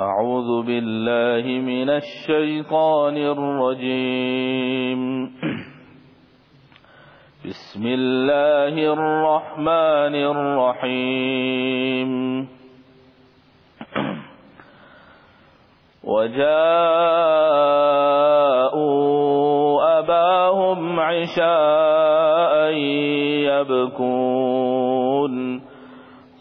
أعوذ بالله من الشيطان الرجيم. بسم الله الرحمن الرحيم. وجاءوا أباهم عشاء يبكون.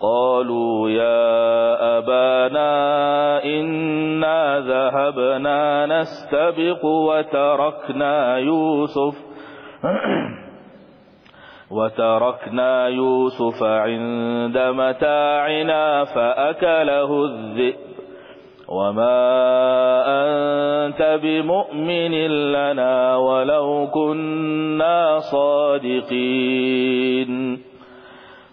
قالوا يا أبانا إنا ذهبنا نستبق وتركنا يوسف وتركنا يوسف عند متاعنا فأكله الذئب وما أنت بمؤمن لنا ولو كنا صادقين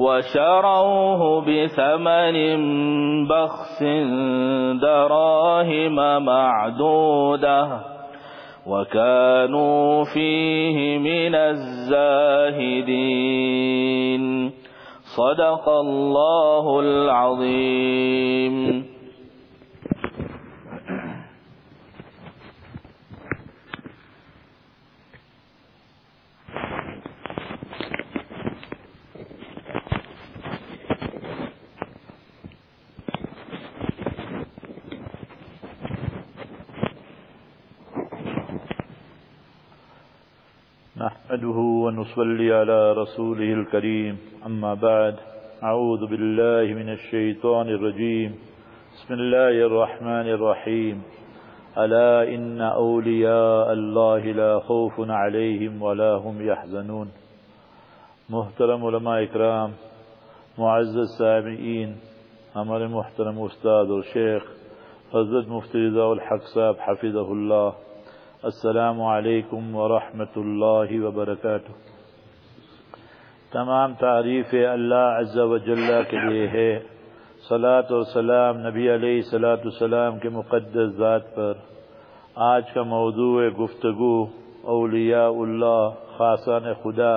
وشروه بثمن بخس دراهم معدودة وكانوا فيه من الزاهدين. صدق الله العظيم. نحمده ونصلي على رسوله الكريم. أما بعد، أعوذ بالله من الشيطان الرجيم. بسم الله الرحمن الرحيم. ألا إن أولياء الله لا خوف عليهم ولا هم يحزنون. محترم علماء اکرام، معزز سامعین، ہمارے محترم استاد اور شیخ، حضرت مفتی رضا الحق صاحب حفظہ اللہ. السلام علیکم ورحمۃ اللہ وبرکاتہ۔ تمام تعریف اللہ عز و جل کے لیے ہے۔ صلاۃ و سلام نبی علیہ صلاۃ السلام کے مقدس ذات پر۔ آج کا موضوع گفتگو اولیاء اللہ، خاصان خدا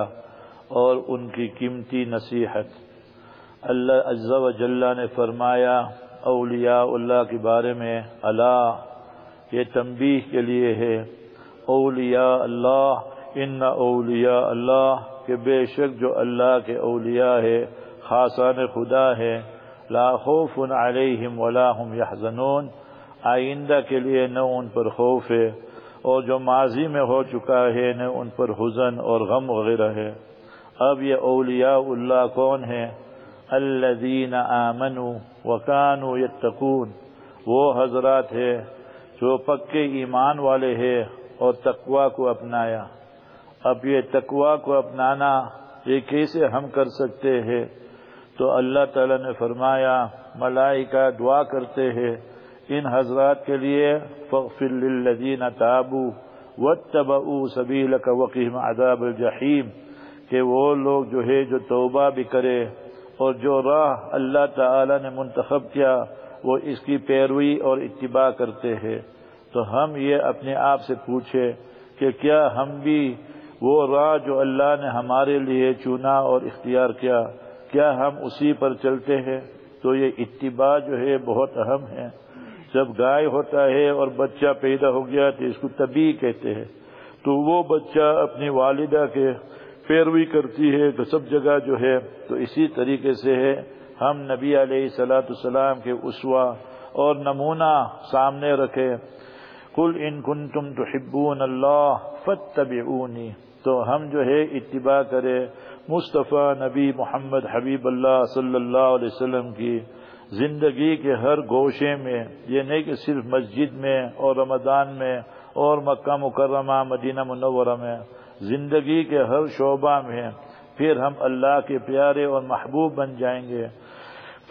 اور ان کی قیمتی نصیحت۔ اللہ عز و جل نے فرمایا، اولیاء اللہ کے بارے میں، اللہ یہ تنبیہ کے لیے ہے۔ اولیاء اللہ، ان اولیاء اللہ کہ بے شک جو اللہ کے اولیاء ہے، خاصان خدا ہے۔ لا خوف علیہم ولا هم يحزنون آئندہ کے لیے نہ ان پر خوف ہے۔ اور جو ماضی میں ہو چکا ہے، نہ ان پر حزن اور غم وغیرہ ہے۔ اب یہ اولیاء اللہ کون ہے الذین آمنوا وکانوا یتقون۔ وہ حضرات ہے جو پکے ایمان والے ہے اور تقوا کو اپنایا۔ اب یہ تقوا کو اپنانا یہ کیسے ہم کر سکتے ہیں؟ تو اللہ تعالی نے فرمایا، ملائکہ دعا کرتے ہیں، ان حضرات کے لیے فغفر للذین تابوا واتبعوا سبیلک وقیم عذاب الجحیم، کہ وہ لوگ جو ہے جو توبہ بھی کرے اور جو راہ اللہ تعالی نے منتخب کیا، وہ اس کی پیروی اور اتباع کرتے ہیں۔ تو ہم یہ اپنے آپ سے پوچھے کہ کیا ہم بھی وہ راہ جو اللہ نے ہمارے لیے چنا اور اختیار کیا کیا ہم اسی پر چلتے ہیں؟ تو یہ اتباع جو ہے بہت اہم ہے۔ جب گائے ہوتا ہے اور بچہ پیدا ہو گیا تو اس کو طبی کہتے ہیں۔ تو وہ بچہ اپنی والدہ کے پیروی کرتی ہے، تو سب جگہ جو ہے تو اسی طریقے سے ہے۔ ہم نبی علیہ صلاۃ السلام کے اسوا اور نمونہ سامنے رکھے۔ کل ان کن تم تو ہبون اللہ فتبعونی تو ہم جو ہے اتباع کرے مصطفیٰ نبی محمد حبیب اللہ صلی اللہ علیہ وسلم کی زندگی کے ہر گوشے میں، یہ نہیں کہ صرف مسجد میں اور رمضان میں اور مکہ مکرمہ، مدینہ منورہ میں، زندگی کے ہر شعبہ میں پھر ہم اللہ کے پیارے اور محبوب بن جائیں گے۔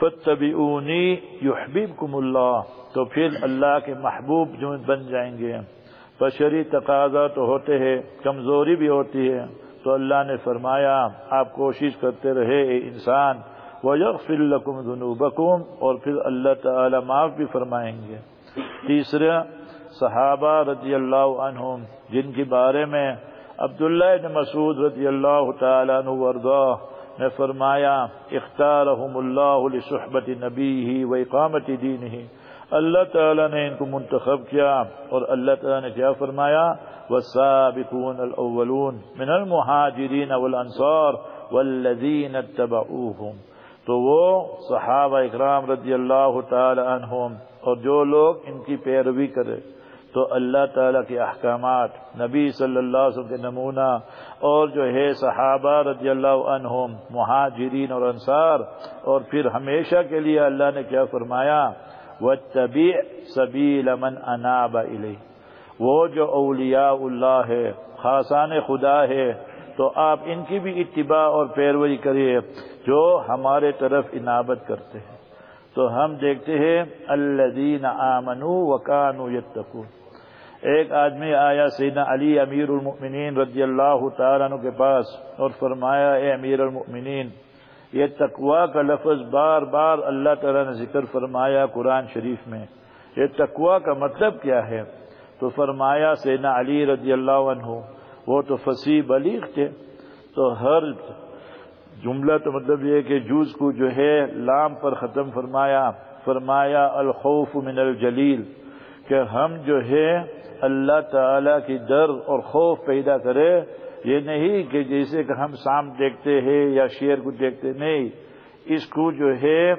فتبعونی یحببکم اللہ، تو پھر اللہ کے محبوب جو بن جائیں گے۔ بشری تقاضا تو ہوتے ہیں، کمزوری بھی ہوتی ہے۔ تو اللہ نے فرمایا، آپ کوشش کرتے رہے، اے انسان، وَيَغْفِرْ لَكُمْ ذُنُوبَكُمْ، اور پھر اللہ تعالی معاف بھی فرمائیں گے۔ تیسرا، صحابہ رضی اللہ عنہم، جن کے بارے میں عبداللہ بن مسعود رضی اللہ تعالیٰ عنہ نے فرمایا اختارهم اللہ لصحبت نبی و اقامت دین ہی اللہ تعالیٰ نے ان کو منتخب کیا اور اللہ تعالیٰ نے کیا فرمایا؟ والسابقون الاولون من المہاجرین والانصار والذین اتبعوهم۔ تو وہ صحابہ اکرام رضی اللہ تعالی عنہم اور جو لوگ ان کی پیروی کرے۔ تو اللہ تعالیٰ کے احکامات، نبی صلی اللہ علیہ وسلم کے نمونہ اور جو ہے صحابہ رضی اللہ عنہم، مہاجرین اور انصار، اور پھر ہمیشہ کے لیے اللہ نے کیا فرمایا، وَاتَّبِعْ سَبِيلَ مَنْ أَنَابَ إِلَيْهِ۔ وہ جو اولیاء اللہ ہے، خاصان خدا ہے، تو آپ ان کی بھی اتباع اور پیروی کریے جو ہمارے طرف انابت کرتے ہیں۔ تو ہم دیکھتے ہیں الذین آمنوا وکانوا یتقون ایک آدمی آیا سیدنا علی امیر المؤمنین رضی اللہ تعالیٰ عنہ کے پاس اور فرمایا، اے امیر المؤمنین، یہ تقوا کا لفظ بار بار اللہ تعالیٰ نے ذکر فرمایا قرآن شریف میں۔ یہ تقوا کا مطلب کیا ہے؟ تو فرمایا، سیدنا علی رضی اللہ عنہ، وہ تو فصیح بلیغ تھے۔ تو ہر جملہ تو مطلب یہ کہ جوز کو جو ہے لام پر ختم فرمایا۔ فرمایا، الخوف من الجلیل، کہ ہم جو ہے اللہ تعالی کی در اور خوف پیدا کرے، یہ نہیں کہ جیسے کہ ہم سام دیکھتے ہیں یا شیر کو دیکھتے، نہیں۔ اس کو جو ہے،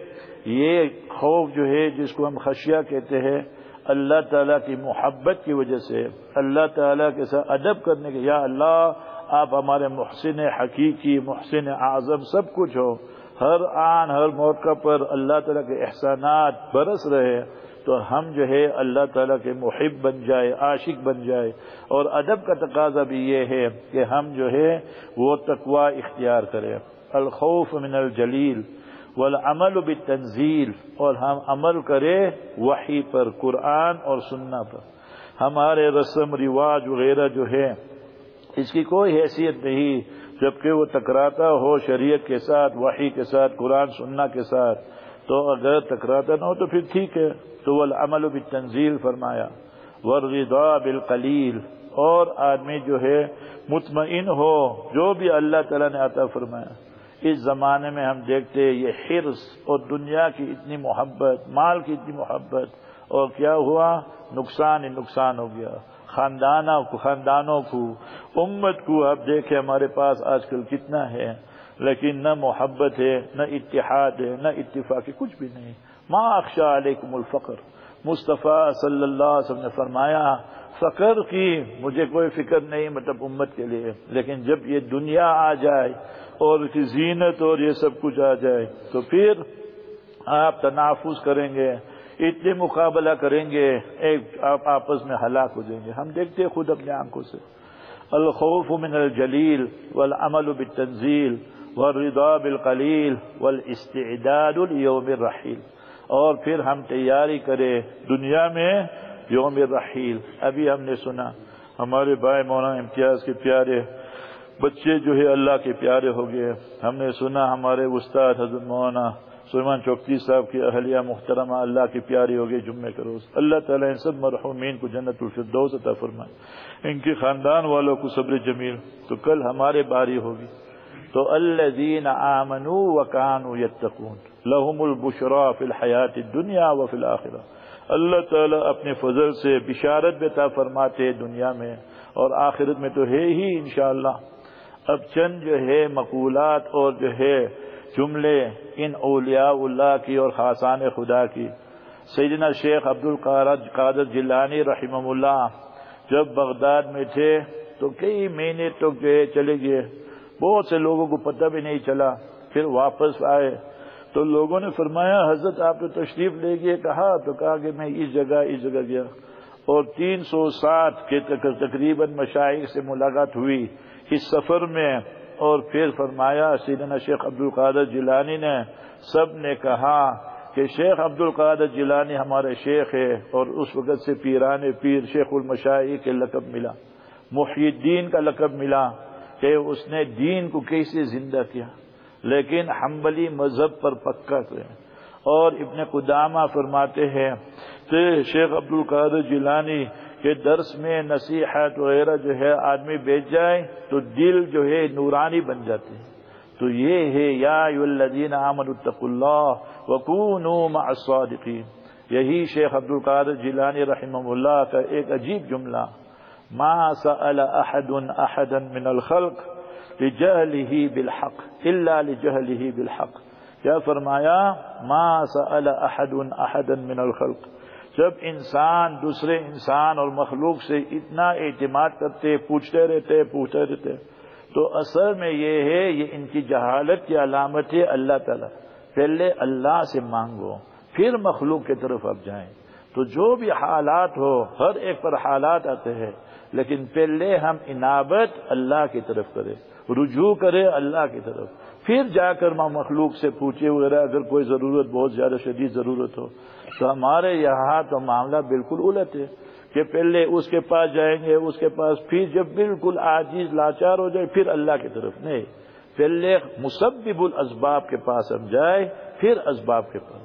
یہ خوف جو ہے، جس کو ہم خشیہ کہتے ہیں، اللہ تعالیٰ کی محبت کی وجہ سے، اللہ تعالیٰ کے ساتھ ادب کرنے کے، یا اللہ، آپ ہمارے محسن حقیقی، محسن اعظم سب کچھ ہو۔ ہر آن، ہر موقع پر اللہ تعالیٰ کے احسانات برس رہے۔ تو ہم جو ہے اللہ تعالیٰ کے محب بن جائے، عاشق بن جائے۔ اور ادب کا تقاضا بھی یہ ہے کہ ہم جو ہے وہ تقوا اختیار کریں۔ الخوف من الجلیل والعمل بالتنزیل، اور ہم عمل کرے وحی پر، قرآن اور سننا پر۔ ہمارے رسم، رواج وغیرہ جو ہے، اس کی کوئی حیثیت نہیں، جبکہ وہ ٹکراتا ہو شریعت کے ساتھ، وحی کے ساتھ، قرآن، سننا کے ساتھ۔ تو اگر ٹکراتا نہ ہو تو پھر ٹھیک ہے۔ تو وہ عمل بھی تنزیل فرمایا۔ ورغا بالقلیل۔ اور آدمی جو ہے مطمئن ہو، جو بھی اللہ تعالیٰ نے عطا فرمایا۔ اس زمانے میں ہم دیکھتے یہ حرص اور دنیا کی اتنی محبت، مال کی اتنی محبت۔ اور کیا ہوا؟ نقصان ہی نقصان ہو گیا۔ خاندانوں کو خاندانوں کو، امت کو۔ آپ دیکھیں ہمارے پاس آج کل کتنا ہے۔ لیکن نہ محبت ہے، نہ اتحاد ہے، نہ اتفاق ہے، کچھ بھی نہیں ما اخشا علیکم الفقر۔ مصطفیٰ صلی اللہ علیہ وسلم نے فرمایا، فقر کی مجھے کوئی فکر نہیں مطلب امت کے لیے، لیکن جب یہ دنیا آ جائے اور اس کی زینت اور یہ سب کچھ آ جائے، تو پھر آپ تنافظ کریں گے، اتنے مقابلہ کریں گے، ایک آپ آپس میں ہلاک ہو جائیں گے۔ ہم دیکھتے خود اپنے آنکھوں سے۔ الخوف من الجلیل والعمل بالتنزیل۔ والرضا بالقلیل والاستعداد اليوم الرحیل۔ اور پھر ہم تیاری کرے دنیا میں یوم الرحیل۔ ابھی ہم نے سنا، ہمارے بھائی مولانا امتیاز کے پیارے بچے جو ہے اللہ کے پیارے ہو گئے۔ ہم نے سنا ہمارے استاد حضرت مولانا سلمان چوکتی صاحب کی اہلیہ محترمہ، اللہ کی پیاری ہو گئی جمعے کا روز۔ اللہ تعالیٰ ان سب مرحومین کو جنت الفردوس عطا فرمائے۔ ان کے خاندان والوں کو صبر جمیل۔ تو کل ہمارے باری ہوگی۔ تو الذین آمنوا وکانوا یتقون، لهم البشرا فی الحیات الدنیا و فی اللہ تعالیٰ اپنے فضل سے بشارت بتا فرماتے دنیا میں اور آخرت میں تو ہے ہی انشاءاللہ۔ اب چند جو ہے مقولات اور جو ہے جملے ان اولیاء اللہ کی اور خاصان خدا کی۔ سیدنا شیخ عبد القادر جلانی رحمہ اللہ جب بغداد میں تھے تو کئی مہینے تک جو ہے چلے گئے۔ بہت سے لوگوں کو پتہ بھی نہیں چلا، پھر واپس آئے۔ تو لوگوں نے فرمایا، حضرت آپ نے تشریف لے گئے کہا، تو کہا کہ میں اس جگہ اس جگہ گیا۔ اور تین سو سات کے تقریباً مشاہد سے ملاقات ہوئی۔ اس سفر میں، اور پھر فرمایا، سیدنا شیخ عبد القادر جیلانی نے سب نے کہا کہ شیخ عبد القادر جیلانی ہمارے شیخ ہے اور اس وقت سے پیران پیر شیخ المشاہی کے لقب ملا۔ محی الدین کا لقب ملا۔ کہ اس نے دین کو کیسے زندہ کیا؟ لیکن حنبلی مذہب پر پکا تھے۔ اور ابن قدامہ فرماتے ہیں کہ شیخ عبد القادر جیلانی کے درس میں نصیحت وغیرہ جو ہے آدمی بیچ جائے تو دل جو ہے نورانی بن جاتے ہیں۔ تو یہ ہے، یا الذین آمنوا اتقوا اللہ وکونوا مع الصادقین۔ یہی شیخ عبد القادر جیلانی رحمہ اللہ کا ایک عجیب جملہ۔ ما سأل احد احدا من الخلق لجهله بالحق الا لجهله بالحق. کیا فرمایا، ما سأل احد احدا من الخلق. جب انسان، دوسرے انسان اور مخلوق سے اتنا اعتماد کرتے، پوچھتے رہتے پوچھتے رہتے، تو اصل میں یہ ہے، یہ ان کی جہالت کی علامت ہے اللہ تعالی۔ پہلے اللہ سے مانگو، پھر مخلوق کی طرف اب جائیں۔ تو جو بھی حالات ہو، ہر ایک پر حالات آتے ہیں۔ لیکن پہلے ہم انابت اللہ کی طرف کریں، رجوع کرے اللہ کی طرف۔ پھر جا کر ماں مخلوق سے پوچھے وغیرہ، اگر کوئی ضرورت، بہت زیادہ شدید ضرورت ہو، تو ہمارے یہاں تو معاملہ بالکل الٹ ہے کہ پہلے اس کے پاس جائیں گے، اس کے پاس پھر جب بالکل آجیز لاچار ہو جائے، پھر اللہ کی طرف نہیں۔ پہلے مسبب الاسباب کے پاس ہم جائے پھر اسباب کے پاس۔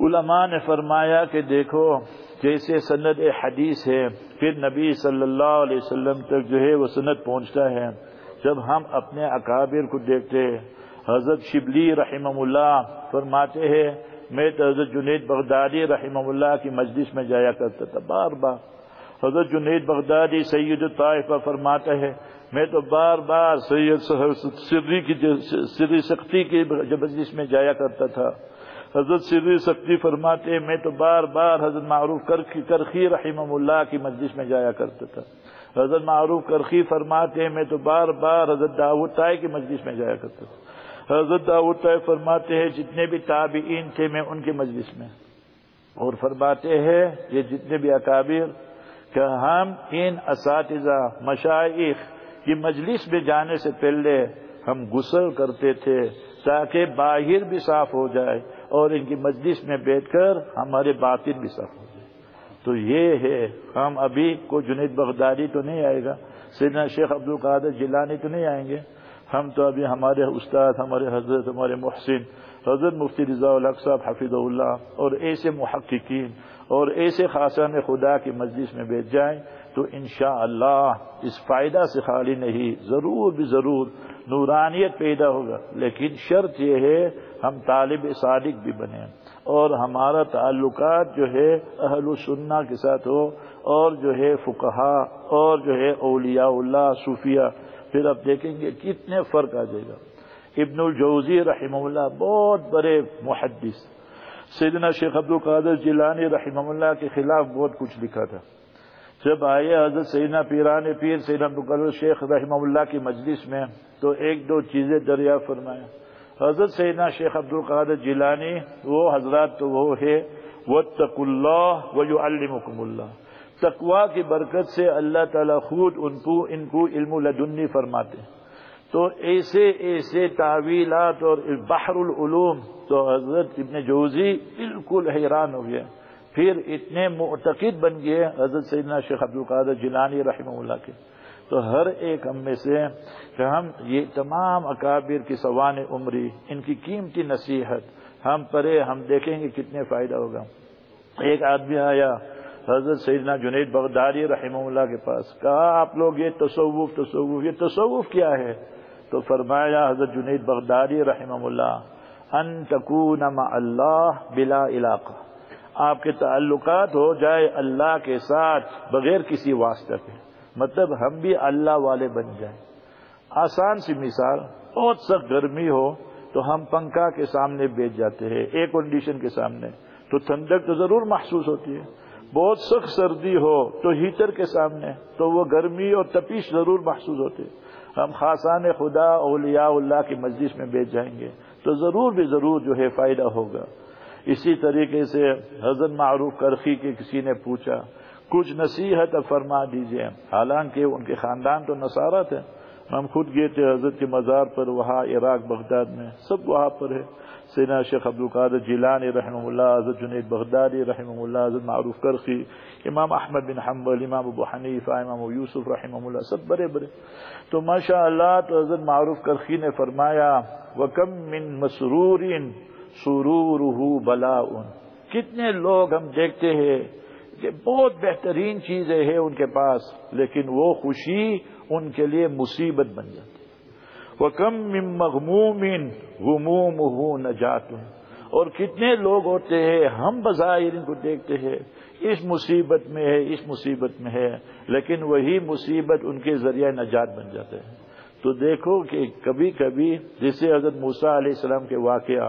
علماء نے فرمایا کہ دیکھو، جیسے سند حدیث ہے پھر نبی صلی اللہ علیہ وسلم تک جو ہے وہ سند پہنچتا ہے۔ جب ہم اپنے اکابر کو دیکھتے، حضرت شبلی رحمہ اللہ فرماتے ہیں، میں تو حضرت جنید بغدادی رحمہ اللہ کی مجلس میں جایا کرتا تھا بار بار۔ حضرت جنید بغدادی سید الطائفہ فرماتا ہے میں تو بار بار سید سری کی سری سختی کی مجلس میں جایا کرتا تھا۔ حضرت سری سختی فرماتے میں تو بار بار حضرت معروف کرخی رحمہ اللہ کی مجلس میں جایا کرتا تھا۔ حضرت معروف کرخی فرماتے میں تو بار بار حضرت داود تائے کی مجلس میں جایا کرتا تھا۔ حضرت داود طیب فرماتے ہیں، جتنے بھی تابعین تھے، میں ان کے مجلس میں۔ اور فرماتے ہیں، یہ جتنے بھی اکابر، کہ ہم ان اساتذہ مشائق کی مجلس میں جانے سے پہلے ہم غسل کرتے تھے تاکہ باہر بھی صاف ہو جائے۔ اور ان کی مجلس میں بیٹھ کر ہمارے باطن بھی صاف ہو جائے۔ تو یہ ہے، ہم ابھی کو جنید بغدادی تو نہیں آئے گا، سیدنا شیخ عبد القادر جیلانی تو نہیں آئیں گے۔ ہم تو ابھی ہمارے استاد، ہمارے حضرت، ہمارے محسن، حضرت مفتی رضا الق صاحب حفیظ اللہ اور ایسے محققین اور ایسے خاصان خدا کی مجلس میں بیٹھ جائیں تو انشاءاللہ اللہ اس فائدہ سے خالی نہیں، ضرور بھی ضرور نورانیت پیدا ہوگا۔ لیکن شرط یہ ہے ہم طالب صادق بھی بنے اور ہمارا تعلقات جو ہے اہل السنہ کے ساتھ ہو، اور جو ہے فقہا، اور جو ہے اولیاء اللہ صوفیہ پھر آپ دیکھیں گے کتنے فرق آ جائے گا۔ ابن الجوزی رحمہ اللہ بہت بڑے محدث۔ سیدنا شیخ عبد القادر جیلانی رحمہ اللہ کے خلاف بہت کچھ لکھا تھا۔ جب آئے حضرت سیدنا پیران پیر سیدنا عبد القادر شیخ رحمہ اللہ کی مجلس میں، تو ایک دو چیزیں دریا فرمایا حضرت سیدنا شیخ عبد القادر جیلانی، وہ حضرات تو وہ ہے وہ تق اللہ و اللہ تقوا کی برکت سے اللہ تعالیٰ خود ان کو ان کو علم لدنی فرماتے تو ایسے ایسے تعویلات اور بحر العلوم تو حضرت ابن جوزی بالکل حیران ہو گیا پھر اتنے معتقد بن گئے حضرت سیدنا شیخ عبد القادر جیلانی رحمہ اللہ کے۔ تو ہر ایک ہم میں سے کہ ہم یہ تمام اکابر کی سوان عمری، ان کی قیمتی نصیحت، ہم پڑھے ہم دیکھیں گے کتنے فائدہ ہوگا۔ ایک آدمی آیا، حضرت سیدنا جنید بغداری رحمہ اللہ کے پاس، کہا، آپ لوگ یہ تصوف تصوف، یہ تصوف کیا ہے؟ تو فرمایا، حضرت جنید بغداری رحمہ اللہ، ان تکون مع اللہ بلا علاقہ۔ آپ کے تعلقات ہو جائے اللہ کے ساتھ، بغیر کسی واسطہ کے مطلب ہم بھی اللہ والے بن جائیں۔ آسان سی مثال، بہت سخت گرمی ہو تو ہم پنکھا کے سامنے بیچ جاتے ہیں ایئر کنڈیشن کے سامنے۔ تو ٹھنڈک تو ضرور محسوس ہوتی ہے۔ بہت سخت سردی ہو تو ہیٹر کے سامنے، تو وہ گرمی اور تپیش ضرور محسوس ہوتے ہم خاصان خدا، اولیاء اللہ کی مجلس میں بیچ جائیں گے تو ضرور بھی ضرور جو ہے فائدہ ہوگا۔ اسی طریقے سے حضرت معروف کرخی کے کسی نے پوچھا کچھ نصیحت فرما دیجیے حالانکہ ان کے خاندان تو نصارہ تھے۔ ہم خود گئے تھے حضرت کے مزار پر، وہاں عراق، بغداد میں۔ سب وہاں پر ہے سینا شیخ عبد القادر جیلانی رحمہ اللہ، حضرت جنید بغدادی رحمہ اللہ، حضرت معروف کرخی، امام احمد بن حنبل، امام ابو حنیفہ، امام یوسف رحمہ اللہ، سب بڑے بڑے۔ تو ماشاء اللہ تو حضرت معروف کرخی نے فرمایا وکم من مسرور سرور بلا کتنے لوگ ہم دیکھتے ہیں کہ بہت بہترین چیزیں ہیں ان کے پاس، لیکن وہ خوشی ان کے لیے مصیبت بن جاتی وہ کم مغموم غموم ہوں نجات۔ اور کتنے لوگ ہوتے ہیں، ہم بظاہر ان کو دیکھتے ہیں، اس مصیبت میں ہے، اس مصیبت میں ہے، لیکن وہی مصیبت ان کے ذریعہ نجات بن جاتے ہیں تو دیکھو کہ کبھی کبھی جسے حضرت موسا علیہ السلام کے واقعہ،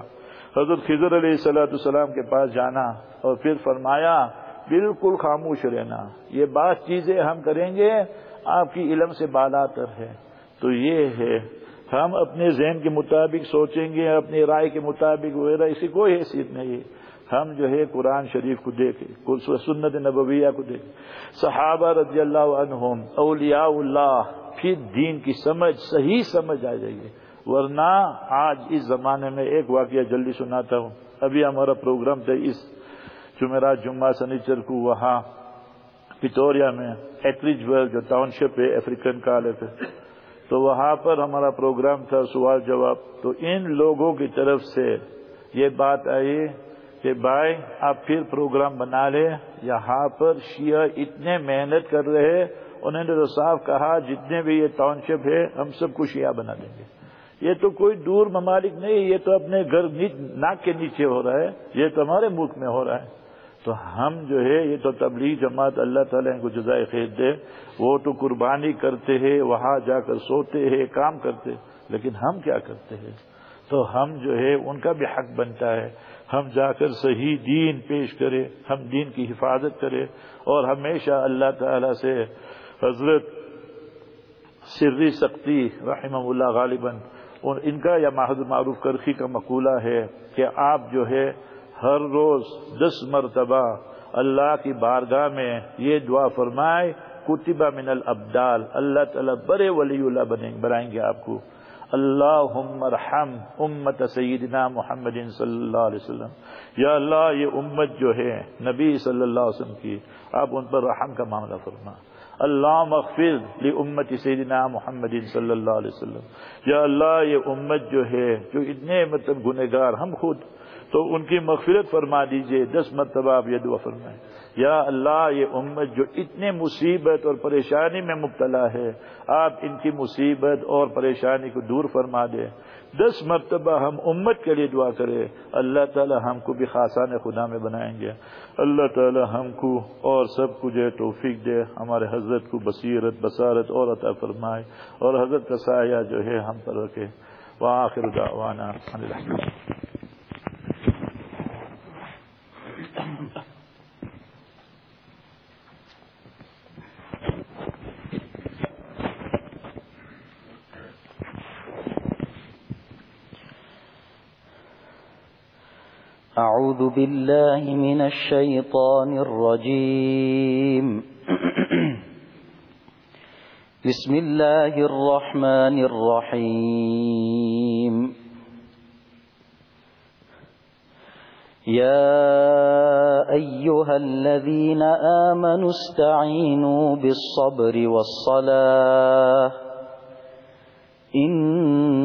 حضرت خضر علیہ السلاۃ السلام کے پاس جانا اور پھر فرمایا بالکل خاموش رہنا۔ یہ بات چیزیں ہم کریں گے، آپ کی علم سے بالا تر ہے۔ تو یہ ہے۔ ہم اپنے ذہن کے مطابق سوچیں گے، اپنی رائے کے مطابق وغیرہ، اسی کوئی حیثیت نہیں۔ ہم جو ہے قرآن شریف کو دیکھیں سنت نبویہ کو دیکھیں۔ صحابہ رضی اللہ عنہم، اولیاء اللہ، پھر دین کی سمجھ، صحیح سمجھ آ جائے گی۔ ورنہ آج اس زمانے میں ایک واقعہ جلدی سناتا ہوں۔ ابھی ہمارا پروگرام تھا اس جمعرات جمعہ سنیچر کو وہاں پتوریا میں ایٹریج جو ٹاؤن شپ ہے افریقن کالج ہے تو وہاں پر ہمارا پروگرام تھا، سوال جواب۔ تو ان لوگوں کی طرف سے یہ بات آئی کہ بھائی، آپ پھر پروگرام بنا لیں یہاں پر شیعہ اتنے محنت کر رہے انہوں نے تو صاف کہا، جتنے بھی یہ ٹاؤن شپ ہے، ہم سب کو شیعہ بنا دیں گے۔ یہ تو کوئی دور ممالک نہیں، یہ تو اپنے گھر ناک کے نیچے ہو رہا ہے۔ یہ تو ہمارے ملک میں ہو رہا ہے۔ تو ہم جو ہے، یہ تو تبلیغ جماعت اللہ تعالیٰ کو جزائے خیر دے۔ وہ تو قربانی کرتے ہیں، وہاں جا کر سوتے ہیں، کام کرتے لیکن ہم کیا کرتے ہیں؟ تو ہم جو ہے، ان کا بھی حق بنتا ہے۔ ہم جا کر صحیح دین پیش کرے ہم دین کی حفاظت کرے اور ہمیشہ اللہ تعالی سے حضرت سری سختی رحمہ اللہ غالباً، ان کا یا محض معروف کرخی کا مقولہ ہے کہ آپ جو ہے ہر روز دس مرتبہ اللہ کی بارگاہ میں یہ دعا فرمائے، کتبہ من الابدال، اللہ تعالیٰ بڑے ولی اللہ بنائیں گے آپ کو۔ اللہ رحم امت سیدنا محمد صلی اللہ علیہ وسلم۔ یا اللہ، یہ امت جو ہے نبی صلی اللہ علیہ وسلم کی، آپ ان پر رحم کا معاملہ فرما۔ اللہ مغفر لی امت سیدنا محمد صلی اللہ علیہ وسلم۔ یا اللہ، یہ امت جو ہے، جو اتنے مطلب گنہگار، ہم خود تو ان کی مغفرت فرما دیجیے، دس مرتبہ آپ یہ دعا فرمائیں۔ یا اللہ، یہ امت جو اتنے مصیبت اور پریشانی میں مبتلا ہے، آپ ان کی مصیبت اور پریشانی کو دور فرما دے دس مرتبہ ہم امت کے لیے دعا کرے اللہ تعالی ہم کو بھی خاصان خدا میں بنائیں گے۔ اللہ تعالی ہم کو اور سب کو جو ہے توفیق دے، ہمارے حضرت کو بصیرت، بصارت اور عطا فرمائے۔ اور حضرت کا سایہ جو ہے ہم پر رکھے۔ وآخر دعوانا الحمد أعوذ بالله من الشيطان الرجيم. بسم الله الرحمن الرحيم. يا أيها الذين آمنوا استعينوا بالصبر والصلاة. إن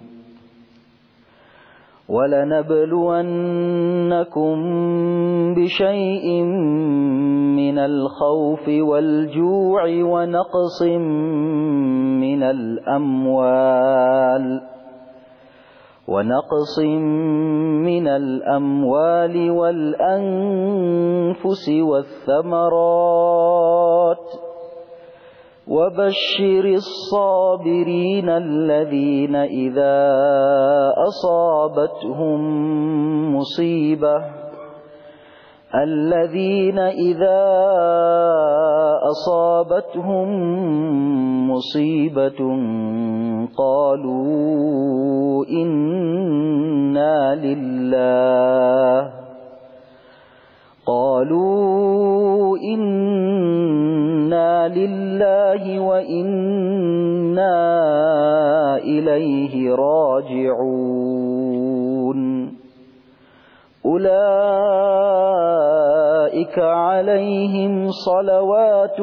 ولنبلونكم بشيء من الخوف والجوع ونقص من الأموال ونقص من الأموال والأنفس والثمرات وبشر الصابرين الذين إذا أصابتهم مصيبة الذين إذا أصابتهم مصيبة قالوا إنا لله إليه راجعون. أولئك عليهم صلوات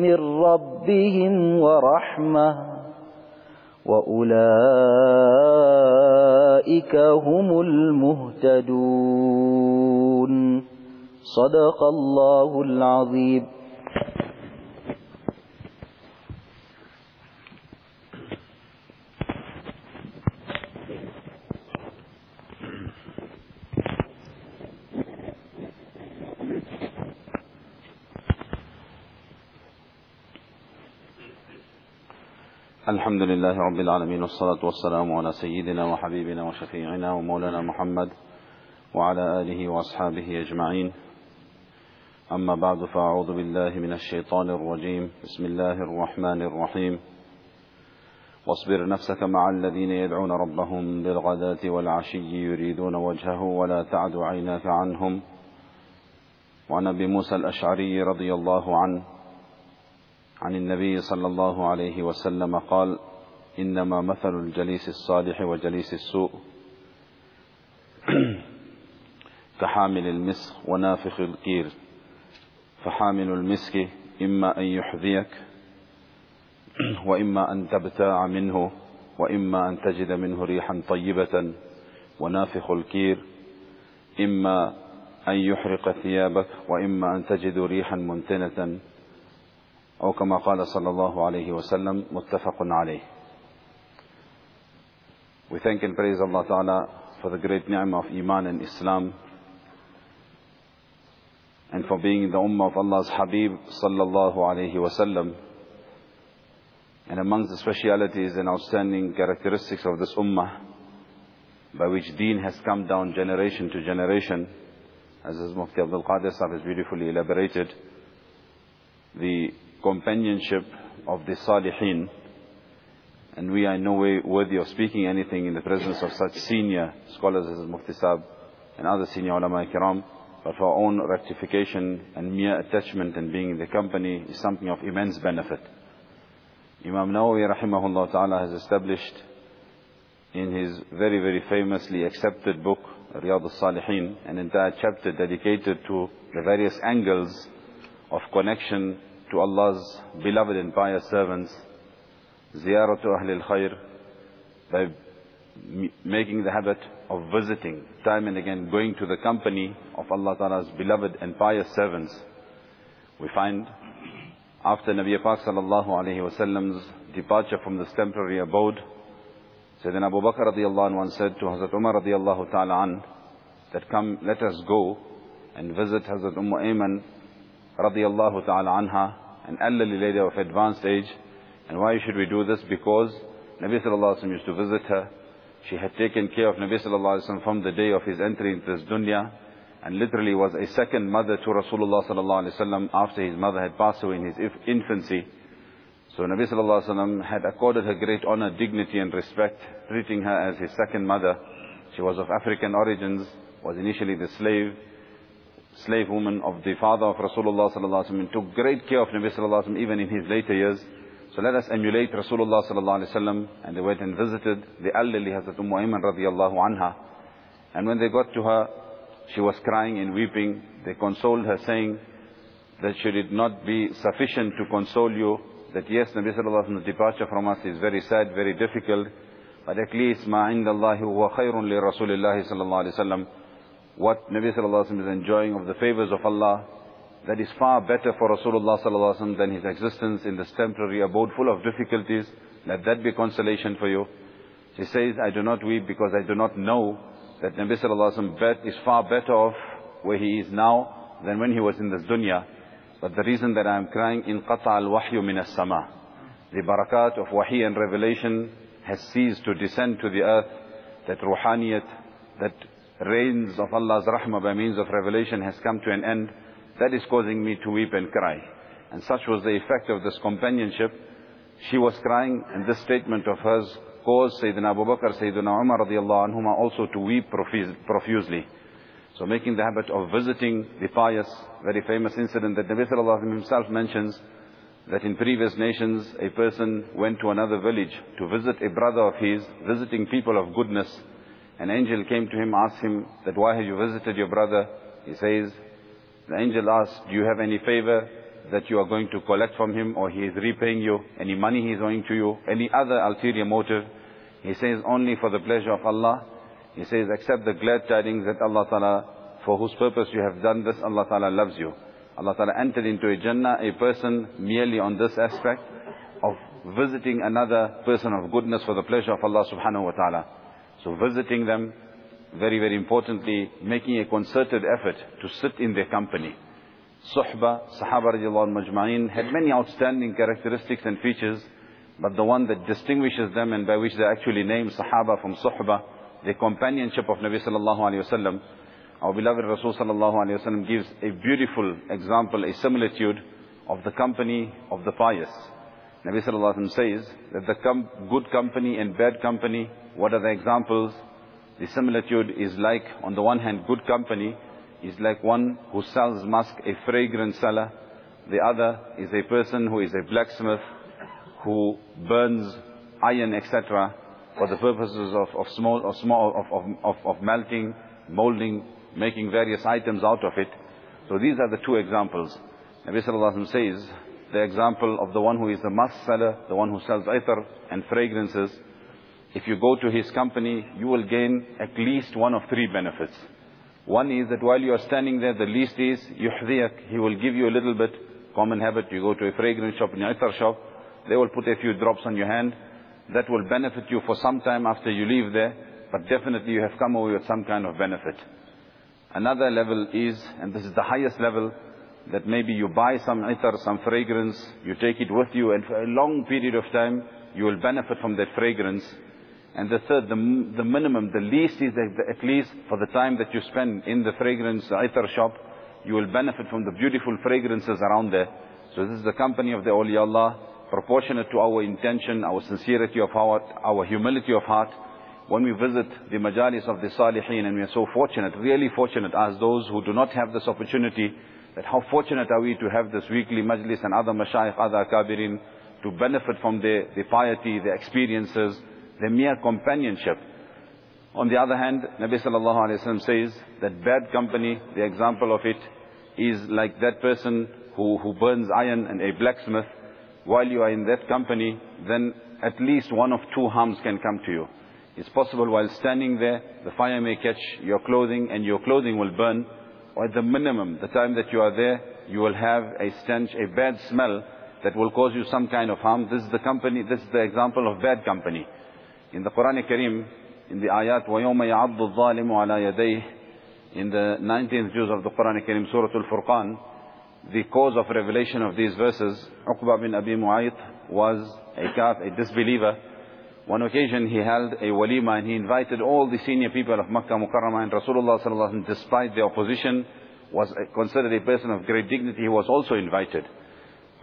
من ربهم ورحمة. وأولئك هم المهتدون. صدق الله العظيم. الحمد لله رب العالمين والصلاة والسلام على سيدنا وحبيبنا وشفيعنا ومولانا محمد وعلى آله وأصحابه أجمعين. أما بعد فأعوذ بالله من الشيطان الرجيم. بسم الله الرحمن الرحيم. واصبر نفسك مع الذين يدعون ربهم بالغداة والعشي يريدون وجهه ولا تعد عيناك عنهم. وعن أبي موسى الأشعري رضي الله عنه عن النبي صلى الله عليه وسلم قال إنما مثل الجليس الصالح وجليس السوء كحامل المسك ونافخ القير. فحامل المسك إما أن يحذيك وإما أن تبتاع منه وإما أن تجد منه ريحا طيبة ونافخ الكير إما أن يحرق ثيابك وإما أن تجد ريحا منتنة أو كما قال صلى الله عليه وسلم متفق عليه We thank and praise Allah Ta'ala for the great ni'mah of Iman and Islam and for being the ummah of Allah's Habib sallallahu alayhi wasallam. And amongst the specialities and outstanding characteristics of this ummah, by which deen has come down generation to generation, as His Mufti Abdul Qadir Sahib has beautifully elaborated, the companionship of the Salihin, and we are in no way worthy of speaking anything in the presence of such senior scholars as Mufti Sahib and other senior ulama kiram, but for our own rectification and mere attachment and being in the company is something of immense benefit. Imam Nawawi rahimahullah ta'ala has established in his very, very famously accepted book, Riyadh al-Salihin, an entire chapter dedicated to the various angles of connection to Allah's beloved and pious servants, ziyaratu ahli al-khair, by making the habit of visiting, time and again going to the company of Allah Ta'ala's beloved and pious servants. We find after Nabi Pak sallallahu alayhi wasallam's departure from this temporary abode, Sayyidina Abu Bakr radiallahu anhu said to Hazrat Umar radiallahu ta'ala an, that come, let us go and visit Hazrat Umm Ayman radiallahu ta'ala anha, an elderly lady of advanced age. And why should we do this? Because Nabi sallallahu alayhi wa used to visit her. She had taken care of Nabi sallallahu alayhi wa from the day of his entry into this dunya and literally was a second mother to Rasulullah sallallahu alaihi wasallam after his mother had passed away in his infancy. So Nabi sallallahu alaihi wasallam had accorded her great honor, dignity and respect, treating her as his second mother. She was of African origins, was initially the slave, slave woman of the father of Rasulullah sallallahu alaihi wasallam, took great care of Nabi sallallahu alaihi wasallam even in his later years. So let us emulate Rasulullah sallallahu alaihi wasallam, and they went and visited the elderly Hazrat Umm Ayman anha. And when they got to her, she was crying and weeping. They consoled her saying that should it not be sufficient to console you, that yes, Nabi Sallallahu Alaihi Wasallam's departure from us is very sad, very difficult, But at least ma indallahi huwa khayrun li Rasulillahi sallallahu alayhi wa sallam. What Nabi sallallahu alaihi wasallam is enjoying of the favors of Allah, that is far better for Rasulullah sallallahu alaihi wasallam than his existence in this temporary abode full of difficulties. Let that be consolation for you. She says, I do not weep because I do not know that Nabi sallallahu alaihi wasallam is far better off where he is now than when he was in this dunya. But the reason that I am crying, in qata al-wahyu min as-sama. The barakat of wahi and revelation has ceased to descend to the earth. That ruhaniyat, that rains of Allah's rahmah by means of revelation has come to an end. That is causing me to weep and cry. And such was the effect of this companionship. She was crying and this statement of hers caused Sayyidina Abu Bakr, Sayyidina Umar radiallahu anhuma also to weep profusely. So making the habit of visiting the pious, very famous incident that Nabi Sallallahu Wasallam himself mentions, that in previous nations a person went to another village to visit a brother of his, visiting people of goodness. An angel came to him, asked him that why have you visited your brother? He says, the angel asked, do you have any favor that you are going to collect from him or he is repaying you, any money he is owing to you, any other ulterior motive? He says, only for the pleasure of Allah. He says, accept the glad tidings that Allah Ta'ala, for whose purpose you have done this, Allah Ta'ala loves you. Allah Ta'ala entered into a Jannah, a person merely on this aspect of visiting another person of goodness for the pleasure of Allah Subhanahu Wa Ta'ala. So visiting them, very, very importantly, making a concerted effort to sit in their company. Suhba, Sahaba radiallahu majma'in, had many outstanding characteristics and features, but the one that distinguishes them and by which they're actually name Sahaba from Suhba, the companionship of Nabi sallallahu alayhi wasallam. Our beloved Rasul sallallahu alayhi wasallam gives a beautiful example, a similitude of the company of the pious. Nabi sallallahu alayhi wasallam says that the com good company and bad company, what are the examples? The similitude is like, on the one hand, good company is like one who sells musk, a fragrant seller. The other is a person who is a blacksmith, who burns iron, etc for the purposes of, of small, of, small of, of, of, melting, molding, making various items out of it. So these are the two examples. Nabi Sallallahu Alaihi Wasallam says, the example of the one who is the musk seller, the one who sells itar and fragrances, if you go to his company, you will gain at least one of three benefits. One is that while you are standing there, the least is, yuhdiyak, he will give you a little bit, common habit, you go to a fragrance shop, in itar shop, they will put a few drops on your hand, that will benefit you for some time after you leave there, but definitely you have come away with some kind of benefit. Another level is, and this is the highest level, that maybe you buy some itar, some fragrance, you take it with you, and for a long period of time, you will benefit from that fragrance. And the third, the, the minimum, the least is that at least for the time that you spend in the fragrance itar shop, you will benefit from the beautiful fragrances around there. So this is the company of the awliyaullah, proportionate to our intention, our sincerity of heart, our humility of heart. When we visit the majalis of the salihin and we are so fortunate, really fortunate as those who do not have this opportunity, that how fortunate are we to have this weekly majlis and other mashayikh, other kabirin, to benefit from the, the piety, the experiences, the mere companionship. On the other hand, Nabi sallallahu alayhi wa says that bad company, the example of it, is like that person who, who burns iron and a blacksmith, while you are in that company, then at least one of two harms can come to you. It's possible while standing there, the fire may catch your clothing and your clothing will burn. Or at the minimum, the time that you are there, you will have a stench, a bad smell that will cause you some kind of harm. This is the company, this is the example of bad company. In the Quran Kareem, in the ayat, وَيَوْمَ يَعَضُّ الظَّالِمُ عَلَى يَدَيْهِ In the 19th juz of the Quran Kareem, Surah Al-Furqan, the cause of revelation of these verses, Uqba bin Abi Mu'ayt was a kaf, a disbeliever. One occasion he held a walima and he invited all the senior people of Makkah Mukarramah and Rasulullah sallallahu despite the opposition, was considered a person of great dignity, he was also invited.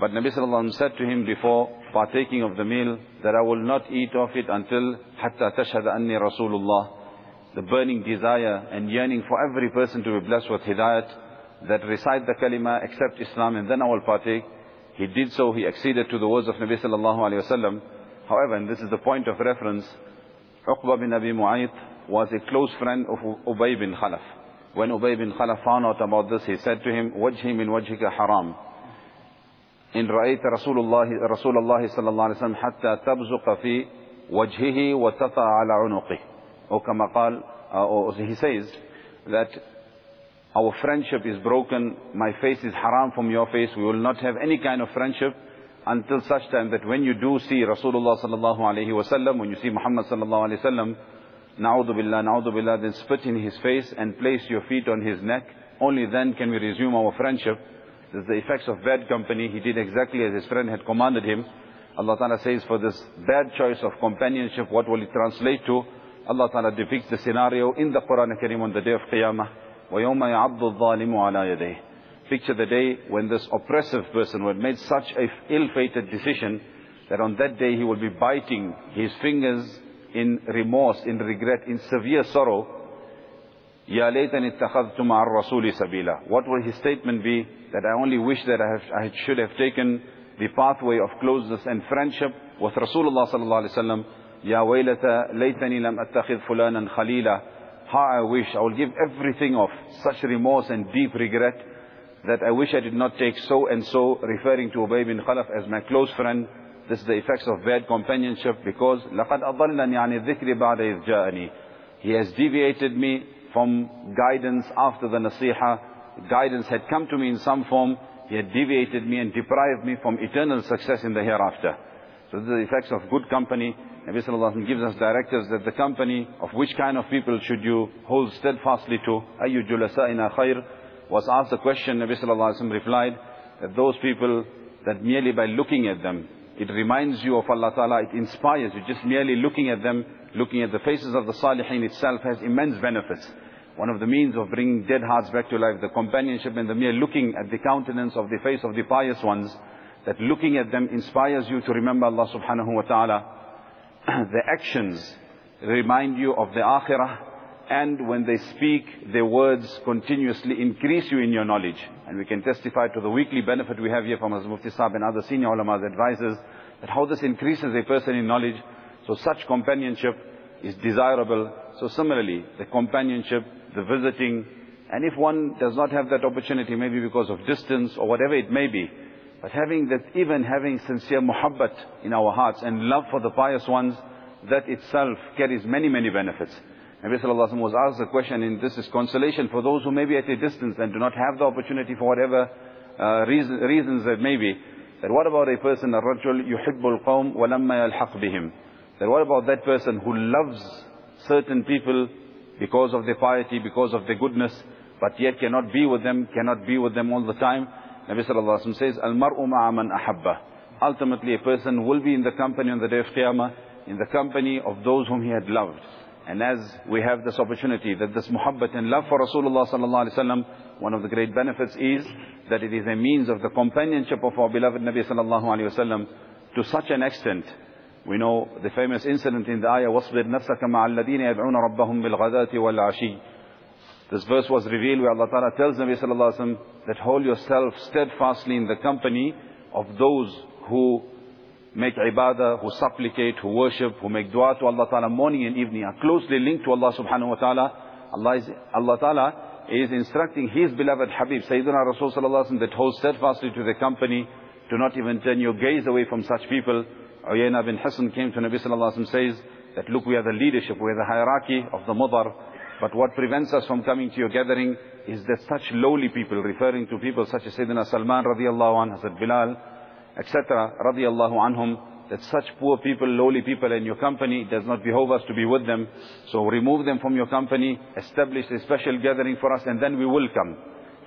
But Nabi sallallahu said to him before partaking of the meal that I will not eat of it until hatta tashhad anni Rasulullah. The burning desire and yearning for every person to be blessed with hidayat, that recite the kalima, accept Islam and then I will partake. He did so, he acceded to the words of Nabi sallallahu alayhi wasallam. However, and this is the point of reference, Uqba bin Abi Mu'ayt was a close friend of Ubay bin Khalaf. When Ubay bin Khalaf found out about this, he said to him, وَجْهِ مِنْ وَجْهِكَ حَرَامٍ إن رأيت رسول الله رسول الله صلى الله عليه وسلم حتى تبزق في وجهه وتطأ على عنقه. Or كما قال, uh, or he says that our friendship is broken, my face is haram from your face, we will not have any kind of friendship until such time that when you do see Rasulullah sallallahu alayhi wasallam, when you see Muhammad sallallahu alayhi wasallam, na'udhu billah, na'udhu billah, then spit in his face and place your feet on his neck. Only then can we resume our friendship. This is the effects of bad company. He did exactly as his friend had commanded him. Allah Ta'ala says for this bad choice of companionship, what will it translate to? Allah Ta'ala depicts the scenario in the Quran Kareem on the day of Qiyamah. وَيَوْمَ يَعَضُّ الظَّالِمُ عَلَى يَدَيْهِ Picture the day when this oppressive person who had made such a ill-fated decision that on that day he will be biting his fingers in remorse, in regret, in severe sorrow. يَا لَيْتَنِ اتَّخَذْتُ مَعَ الرَّسُولِ سَبِيلًا What will his statement be? That I only wish that I, have, I should have taken the pathway of closeness and friendship with Rasulullah sallallahu alaihi wasallam. يَا وَيْلَةَ لَيْتَنِي لَمْ أَتَّخِذْ فُلَانًا خَلِيلًا How I wish I will give everything of such remorse and deep regret that I wish I did not take so and so, referring to Ubay bin Khalaf as my close friend. This is the effects of bad companionship because لَقَدْ أَضَلَّنِي عَنِ الذِّكْرِ بَعْدَ إِذْ جَاءَنِي He has deviated me from guidance after the nasiha. Guidance had come to me in some form. He had deviated me and deprived me from eternal success in the hereafter. So this is the effects of good company. Nabi Sallallahu Alaihi Wasallam gives us directives that the company of which kind of people should you hold steadfastly to. أَيُّ جُلَسَائِنَا خَيْرٍ was asked the question, Nabi Sallallahu Alaihi Wasallam replied, that those people that merely by looking at them, it reminds you of Allah Ta'ala, it inspires you. Just merely looking at them, looking at the faces of the Salihin itself has immense benefits. One of the means of bringing dead hearts back to life, the companionship and the mere looking at the countenance of the face of the pious ones, that looking at them inspires you to remember Allah Subhanahu Wa Ta'ala. the actions remind you of the Akhirah, and when they speak, their words continuously increase you in your knowledge. And we can testify to the weekly benefit we have here from Hazrat Mufti Sahib and other senior ulama's advisors, that how this increases a person in knowledge. So such companionship is desirable. So similarly, the companionship, the visiting, and if one does not have that opportunity, maybe because of distance or whatever it may be, but having that, even having sincere muhabbat in our hearts and love for the pious ones, that itself carries many, many benefits. Nabi Sallallahu Alaihi was asked the question, and this is consolation for those who may be at a distance and do not have the opportunity for whatever uh, reason, reasons that may be. That what about a person, a rajul yuhibbul qawm walamma yalhaq bihim? That what about that person who loves certain people because of their piety, because of their goodness, but yet cannot be with them, cannot be with them all the time? Nabi Sallallahu Alaihi says, Al-mar'u ma'a man ahabba. Ultimately a person will be in the company on the day of Qiyamah, in the company of those whom he had loved. And as we have this opportunity, that this muhabbat and love for Rasulullah sallallahu one of the great benefits is that it is a means of the companionship of our beloved Nabi sallallahu to such an extent. We know the famous incident in the ayah, وَاصْبِرْ نَفْسَكَ مَعَ الَّذِينَ يَدْعُونَ رَبَّهُمْ بِالْغَدَاةِ وَالْعَشِيِّ This verse was revealed where Allah Ta'ala tells Nabi sallallahu alaihi wasallam that hold yourself steadfastly in the company of those who make ibadah, who supplicate, who worship, who make dua to Allah Ta'ala morning and evening, are closely linked to Allah Subhanahu Wa Ta'ala. Allah, is, Allah Ta'ala is instructing His beloved Habib, Sayyidina Rasul Sallallahu Alaihi Wasallam, that hold steadfastly to the company, do not even turn your gaze away from such people. Uyayna bin Hassan came to Nabi Sallallahu Alaihi Wasallam says, that look, we are the leadership, we are the hierarchy of the mudar, but what prevents us from coming to your gathering is that such lowly people, referring to people such as Sayyidina Salman radiallahu anhu, Hazrat Bilal, etc., radiallahu anhum, that such poor people, lowly people in your company, it does not behove us to be with them. So remove them from your company, establish a special gathering for us, and then we will come.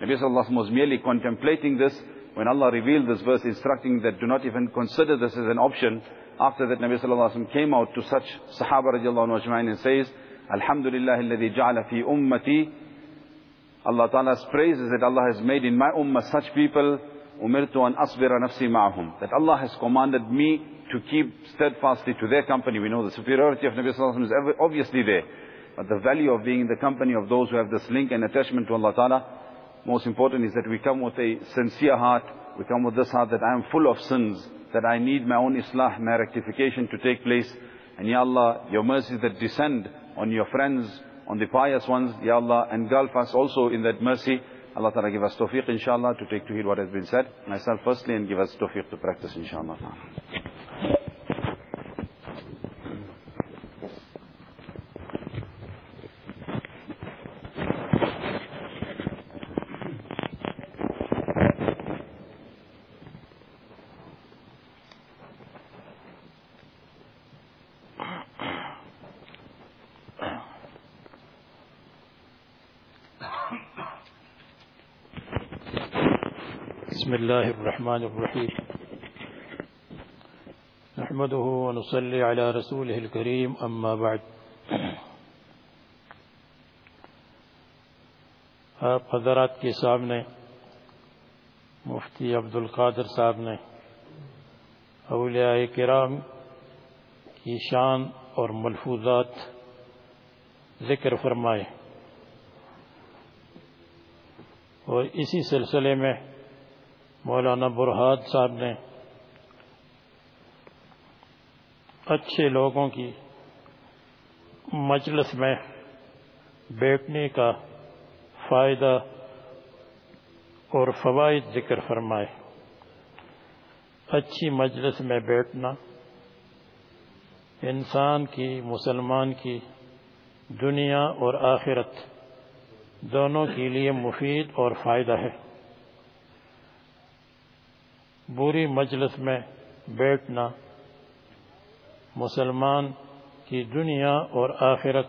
Nabi Sallallahu Alaihi Wasallam was merely contemplating this when Allah revealed this verse instructing that do not even consider this as an option. After that Nabi Sallallahu Alaihi Wasallam came out to such Sahaba radiallahu anhu and says, Alhamdulillah alladhi ja'ala fi ummati Allah Ta'ala's praises that Allah has made in my ummah such people umirtu an asbira nafsi ma'ahum. That Allah has commanded me to keep steadfastly to their company. We know the superiority of Nabi Sallallahu Alaihi Wasallam is obviously there. But the value of being in the company of those who have this link and attachment to Allah Ta'ala, most important is that we come with a sincere heart. We come with this heart that I am full of sins, that I need my own islah, my rectification to take place. And Ya Allah, your mercies that descend on your friends, on the pious ones, Ya Allah, engulf us also in that mercy. Allah Ta'ala give us tawfiq inshallah to take to heed what has been said. Myself firstly and give us tawfiq to practice inshallah. الله الرحمن الرحيم. نحمده ونصلي على رسوله الكريم، أما بعد. آپ حضرات کے سامنے، مفتی عبد القادر صاحب نے اولیاء کرام کی شان اور ملفوظات ذکر فرمائے۔ اور اسی سلسلے میں مولانا برہاد صاحب نے اچھے لوگوں کی مجلس میں بیٹھنے کا فائدہ اور فوائد ذکر فرمائے۔ اچھی مجلس میں بیٹھنا، انسان کی، مسلمان کی، دنیا اور آخرت دونوں کے لیے مفید اور فائدہ ہے۔ بری مجلس میں بیٹھنا مسلمان کی دنیا اور آخرت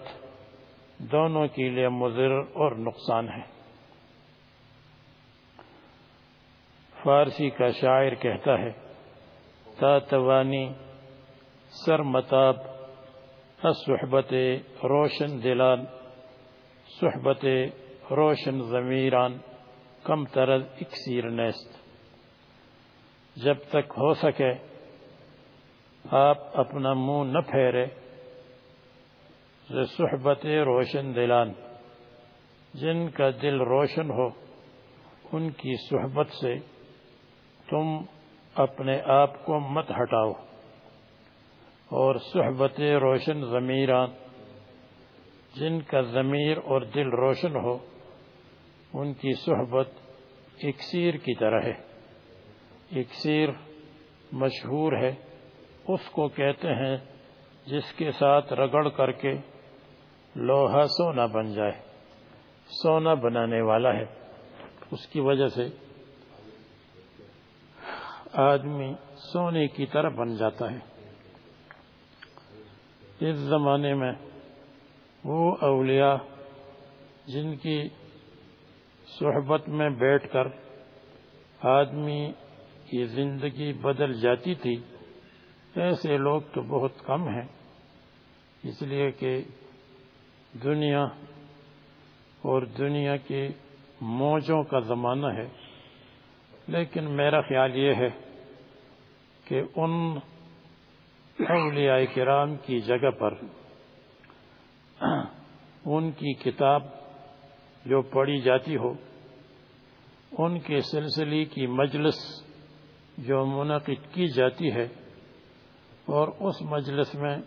دونوں کے لیے مضر اور نقصان ہے۔ فارسی کا شاعر کہتا ہے تا توانی سر متاب صحبت روشن دلان صحبت روشن ضمیران، کم ترز اکسیر نیست۔ جب تک ہو سکے آپ اپنا منہ نہ پھیرے۔ صحبت روشن دلان۔ جن کا دل روشن ہو، ان کی صحبت سے تم اپنے آپ کو مت ہٹاؤ۔ اور صحبت روشن ضمیران، جن کا ضمیر اور دل روشن ہو، ان کی صحبت اکسیر کی طرح ہے۔ اکسیر مشہور ہے، اس کو کہتے ہیں جس کے ساتھ رگڑ کر کے لوہا سونا بن جائے، سونا بنانے والا ہے۔ اس کی وجہ سے آدمی سونے کی طرح بن جاتا ہے۔ اس زمانے میں وہ اولیاء جن کی صحبت میں بیٹھ کر آدمی کی زندگی بدل جاتی تھی ایسے لوگ تو بہت کم ہیں۔ اس لیے کہ دنیا اور دنیا کی موجوں کا زمانہ ہے۔ لیکن میرا خیال یہ ہے کہ ان اولیاء کرام کی جگہ پر ان کی کتاب جو پڑھی جاتی ہو، ان کے سلسلے کی مجلس جو منعقد کی جاتی ہے اور اس مجلس میں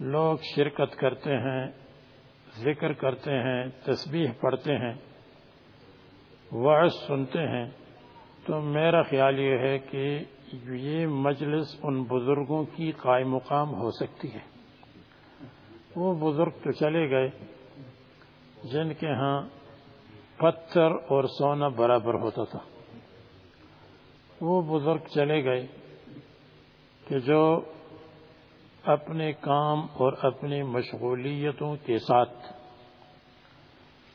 لوگ شرکت کرتے ہیں، ذکر کرتے ہیں، تسبیح پڑھتے ہیں، وعظ سنتے ہیں، تو میرا خیال یہ ہے کہ یہ مجلس ان بزرگوں کی قائم مقام ہو سکتی ہے۔ وہ بزرگ تو چلے گئے، جن کے ہاں پتھر اور سونا برابر ہوتا تھا۔ وہ بزرگ چلے گئے کہ جو اپنے کام اور اپنی مشغولیتوں کے ساتھ،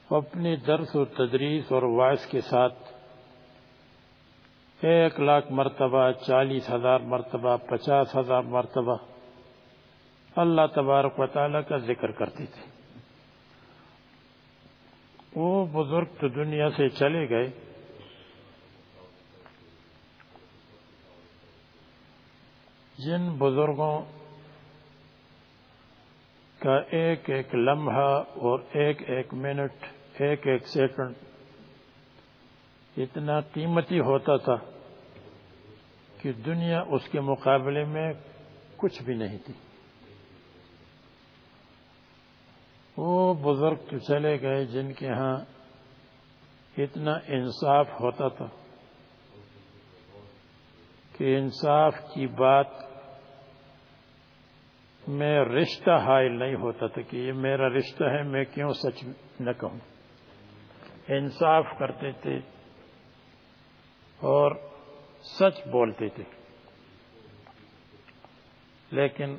اپنی درس و تدریس اور وائس کے ساتھ ایک لاکھ مرتبہ، چالیس ہزار مرتبہ، پچاس ہزار مرتبہ اللہ تبارک و تعالیٰ کا ذکر کرتے تھے۔ وہ بزرگ تو دنیا سے چلے گئے جن بزرگوں کا ایک ایک لمحہ اور ایک ایک منٹ، ایک ایک سیکنڈ اتنا قیمتی ہوتا تھا کہ دنیا اس کے مقابلے میں کچھ بھی نہیں تھی۔ وہ بزرگ تو چلے گئے جن کے ہاں اتنا انصاف ہوتا تھا کہ انصاف کی بات میں رشتہ حائل نہیں ہوتا تھا کہ یہ میرا رشتہ ہے، میں کیوں سچ نہ کہوں؟ انصاف کرتے تھے اور سچ بولتے تھے۔ لیکن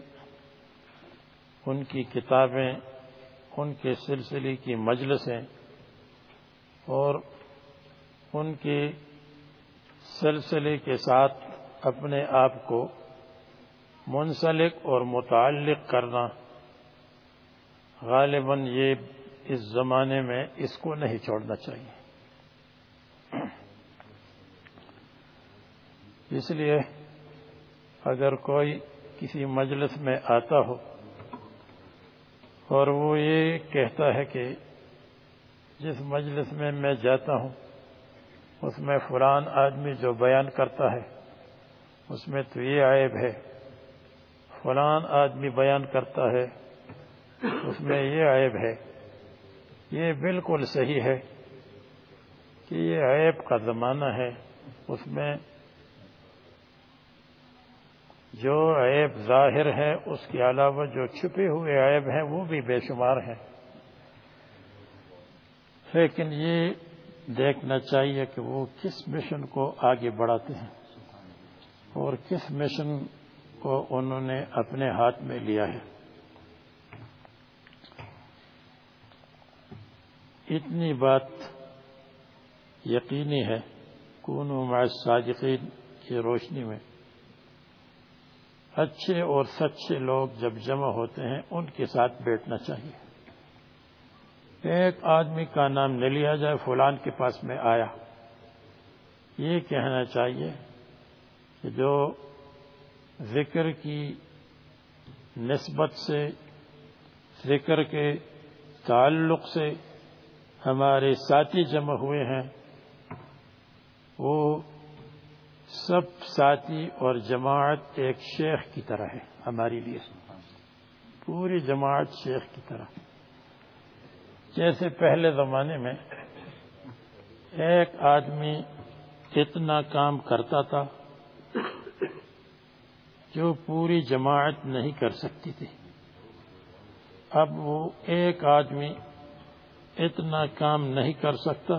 ان کی کتابیں، ان کے سلسلے کی مجلسیں اور ان کی سلسلے کے ساتھ اپنے آپ کو منسلک اور متعلق کرنا۔ غالباً یہ اس زمانے میں اس کو نہیں چھوڑنا چاہیے۔ اس لیے اگر کوئی کسی مجلس میں آتا ہو اور وہ یہ کہتا ہے کہ جس مجلس میں میں جاتا ہوں، اس میں فلان آدمی جو بیان کرتا ہے، اس میں تو یہ عیب ہے۔ فلان آدمی بیان کرتا ہے، اس میں یہ عیب ہے۔ یہ بالکل صحیح ہے کہ یہ عیب کا زمانہ ہے۔ اس میں جو عیب ظاہر ہے، اس کے علاوہ جو چھپے ہوئے عیب ہیں، وہ بھی بے شمار ہیں۔ لیکن یہ دیکھنا چاہیے کہ وہ کس مشن کو آگے بڑھاتے ہیں اور کس مشن کو انہوں نے اپنے ہاتھ میں لیا ہے۔ اتنی بات یقینی ہے کون مع الصادقین کی روشنی میں۔ اچھے اور سچے لوگ جب جمع ہوتے ہیں، ان کے ساتھ بیٹھنا چاہیے۔ ایک آدمی کا نام نہ لیا جائے، فلان کے پاس میں آیا۔ یہ کہنا چاہیے کہ جو ذکر کی نسبت سے، ذکر کے تعلق سے ہمارے ساتھی جمع ہوئے ہیں۔ وہ سب ساتھی اور جماعت ایک شیخ کی طرح ہے ہمارے لیے۔ پوری جماعت شیخ کی طرح۔ جیسے پہلے زمانے میں ایک آدمی اتنا کام کرتا تھا جو پوری جماعت نہیں کر سکتی تھی۔ اب وہ ایک آدمی اتنا کام نہیں کر سکتا،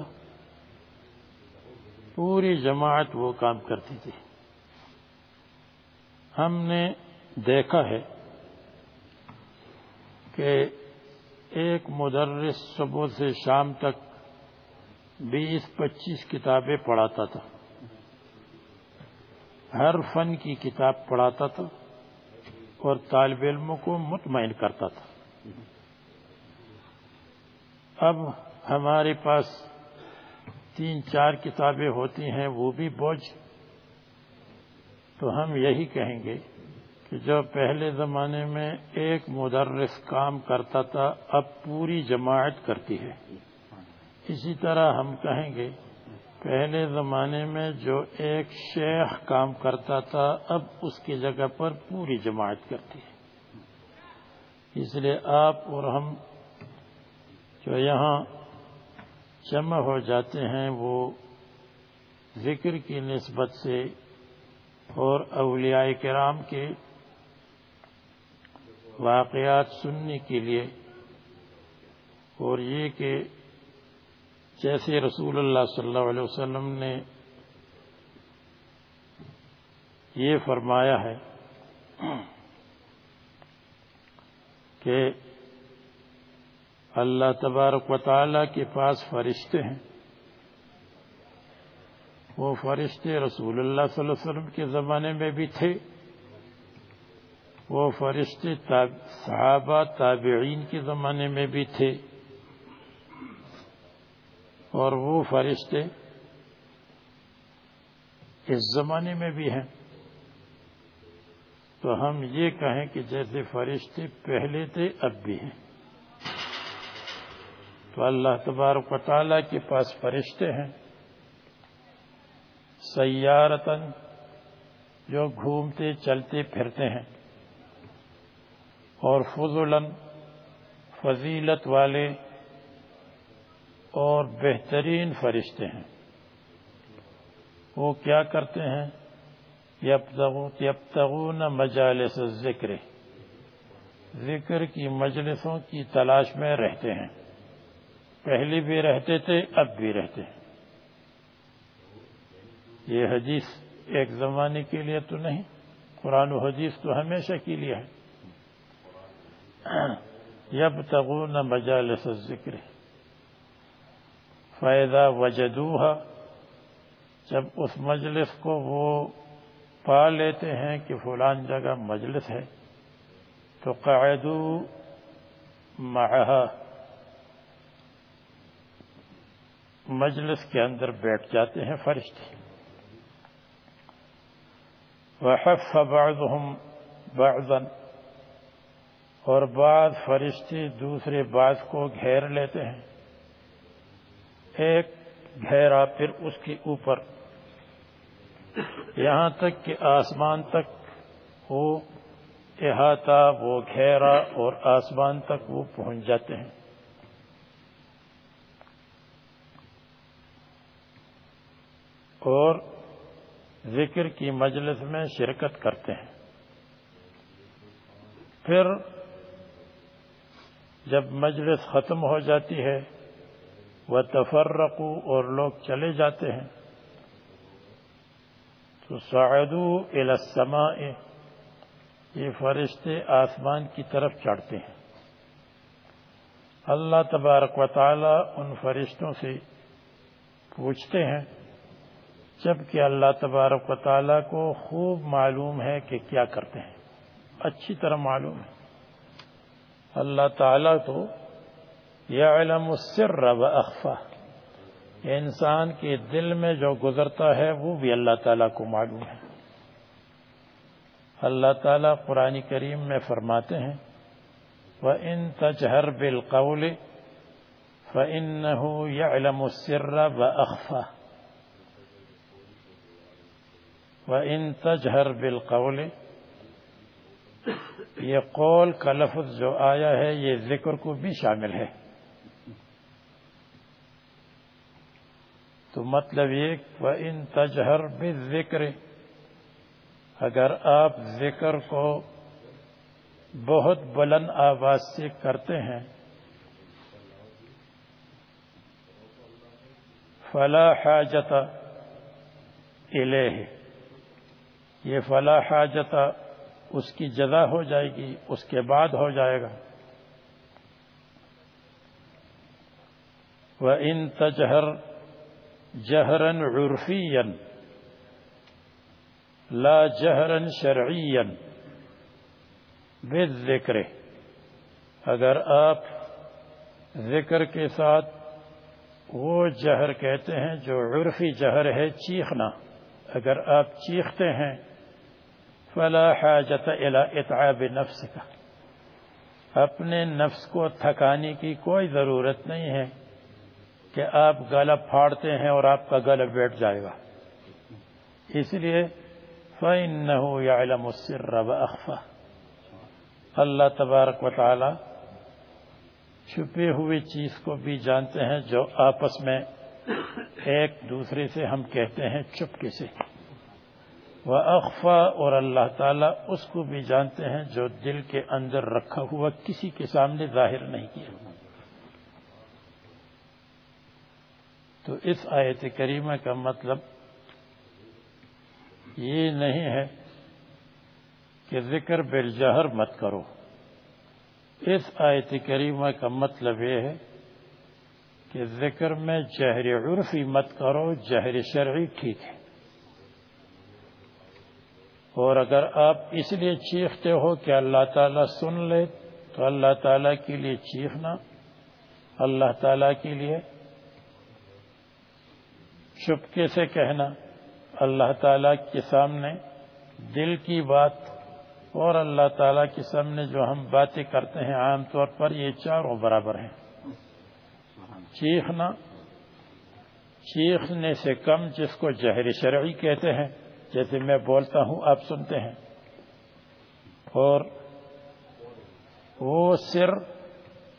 پوری جماعت وہ کام کرتی تھی۔ ہم نے دیکھا ہے کہ ایک مدرس صبح سے شام تک بیس پچیس کتابیں پڑھاتا تھا۔ ہر فن کی کتاب پڑھاتا تھا اور طالب علموں کو مطمئن کرتا تھا۔ اب ہمارے پاس تین چار کتابیں ہوتی ہیں، وہ بھی بوجھ۔ تو ہم یہی کہیں گے کہ جو پہلے زمانے میں ایک مدرس کام کرتا تھا، اب پوری جماعت کرتی ہے۔ اسی طرح ہم کہیں گے پہلے زمانے میں جو ایک شیخ کام کرتا تھا، اب اس کی جگہ پر پوری جماعت کرتی ہے۔ اس لیے آپ اور ہم جو یہاں جمع ہو جاتے ہیں، وہ ذکر کی نسبت سے اور اولیاء کرام کے واقعات سننے کے لیے، اور یہ کہ جیسے رسول اللہ صلی اللہ علیہ وسلم نے یہ فرمایا ہے کہ اللہ تبارک و تعالی کے پاس فرشتے ہیں۔ وہ فرشتے رسول اللہ صلی اللہ علیہ وسلم کے زمانے میں بھی تھے۔ وہ فرشتے صحابہ تابعین کے زمانے میں بھی تھے۔ اور وہ فرشتے اس زمانے میں بھی ہیں۔ تو ہم یہ کہیں کہ جیسے فرشتے پہلے تھے، اب بھی ہیں۔ تو اللہ تبارک و تعالیٰ کے پاس فرشتے ہیں۔ سیارتن جو گھومتے، چلتے، پھرتے ہیں۔ اور فضلن فضیلت والے اور بہترین فرشتے ہیں۔ وہ کیا کرتے ہیں؟ یبتغون مجالس ذکر ذکر کی مجلسوں کی تلاش میں رہتے ہیں۔ پہلے بھی رہتے تھے، اب بھی رہتے ہیں۔ یہ حدیث ایک زمانے کے لیے تو نہیں، قرآن و حدیث تو ہمیشہ کے لیے ہے۔ یب تغون مجالس ذکر فائدہ وجدوہا جب اس مجلس کو وہ پا لیتے ہیں کہ فلان جگہ مجلس ہے، تو قاعدو معها مجلس کے اندر بیٹھ جاتے ہیں فرشتے۔ وحف بعضهم بعضا۔ اور بعض فرشتے دوسرے بعض کو گھیر لیتے ہیں۔ ایک گھیرا پھر اس کے اوپر۔ یہاں تک کہ آسمان تک وہ احاطہ، وہ گھیرا اور آسمان تک وہ پہنچ جاتے ہیں۔ اور ذکر کی مجلس میں شرکت کرتے ہیں۔ پھر جب مجلس ختم ہو جاتی ہے وہ تفرقو اور لوگ چلے جاتے ہیں۔ تو سعدو السماء، یہ فرشتے آسمان کی طرف چڑھتے ہیں۔ اللہ تبارک و تعالی ان فرشتوں سے پوچھتے ہیں، جبکہ اللہ تبارک و تعالی کو خوب معلوم ہے کہ کیا کرتے ہیں۔ اچھی طرح معلوم ہے۔ اللہ تعالیٰ تو یعلم السر و اخفا انسان کے دل میں جو گزرتا ہے، وہ بھی اللہ تعالیٰ کو معلوم ہے۔ اللہ تعالیٰ قرآن کریم میں فرماتے ہیں وہ ان تجہر بالقول فإنه يعلم السر وأخفى وإن تجهر بالقول، یہ قول کا لفظ جو آیا ہے، یہ ذکر کو بھی شامل ہے۔ تو مطلب یہ وہ ان تجہر بھی ذکر اگر آپ ذکر کو بہت بلند آواز سے کرتے ہیں، فلا حاجت الیہ، یہ فلا حاجت اس کی جزا ہو جائے گی، اس کے بعد ہو جائے گا۔ وہ ان تجہر جہرن عرفی لا جہرن شرعی بے ذکر اگر آپ ذکر کے ساتھ وہ جہر کہتے ہیں جو عرفی جہر ہے، چیخنا۔ اگر آپ چیختے ہیں، فلا حاجت الى اتعاب نفس کا اپنے نفس کو تھکانے کی کوئی ضرورت نہیں ہے۔ کہ آپ گلا پھاڑتے ہیں اور آپ کا گلا بیٹھ جائے گا۔ اس لیے فَإِنَّهُ يَعْلَمُ السِّرَّ وَأَخْفَى۔ اللہ تبارک و تعالی چھپے ہوئے چیز کو بھی جانتے ہیں جو آپس میں ایک دوسرے سے ہم کہتے ہیں چپکے سے۔ وہ اخفا اور اللہ تعالیٰ اس کو بھی جانتے ہیں جو دل کے اندر رکھا ہوا کسی کے سامنے ظاہر نہیں کیا۔ تو اس آیت کریمہ کا مطلب یہ نہیں ہے کہ ذکر بالجہر مت کرو۔ اس آیت کریمہ کا مطلب یہ ہے کہ ذکر میں جہر عرفی مت کرو، جہر شرعی ٹھیک ہے۔ اور اگر آپ اس لیے چیختے ہو کہ اللہ تعالیٰ سن لے، تو اللہ تعالیٰ کے لیے چیخنا، اللہ تعالیٰ کے لیے چپکے سے کہنا اللہ تعالیٰ کے سامنے دل کی بات اور اللہ تعالیٰ کے سامنے جو ہم باتیں کرتے ہیں عام طور پر یہ چاروں برابر ہیں۔ چیخنا، چیخنے سے کم جس کو جہر شرعی کہتے ہیں، جیسے میں بولتا ہوں، آپ سنتے ہیں۔ اور وہ سر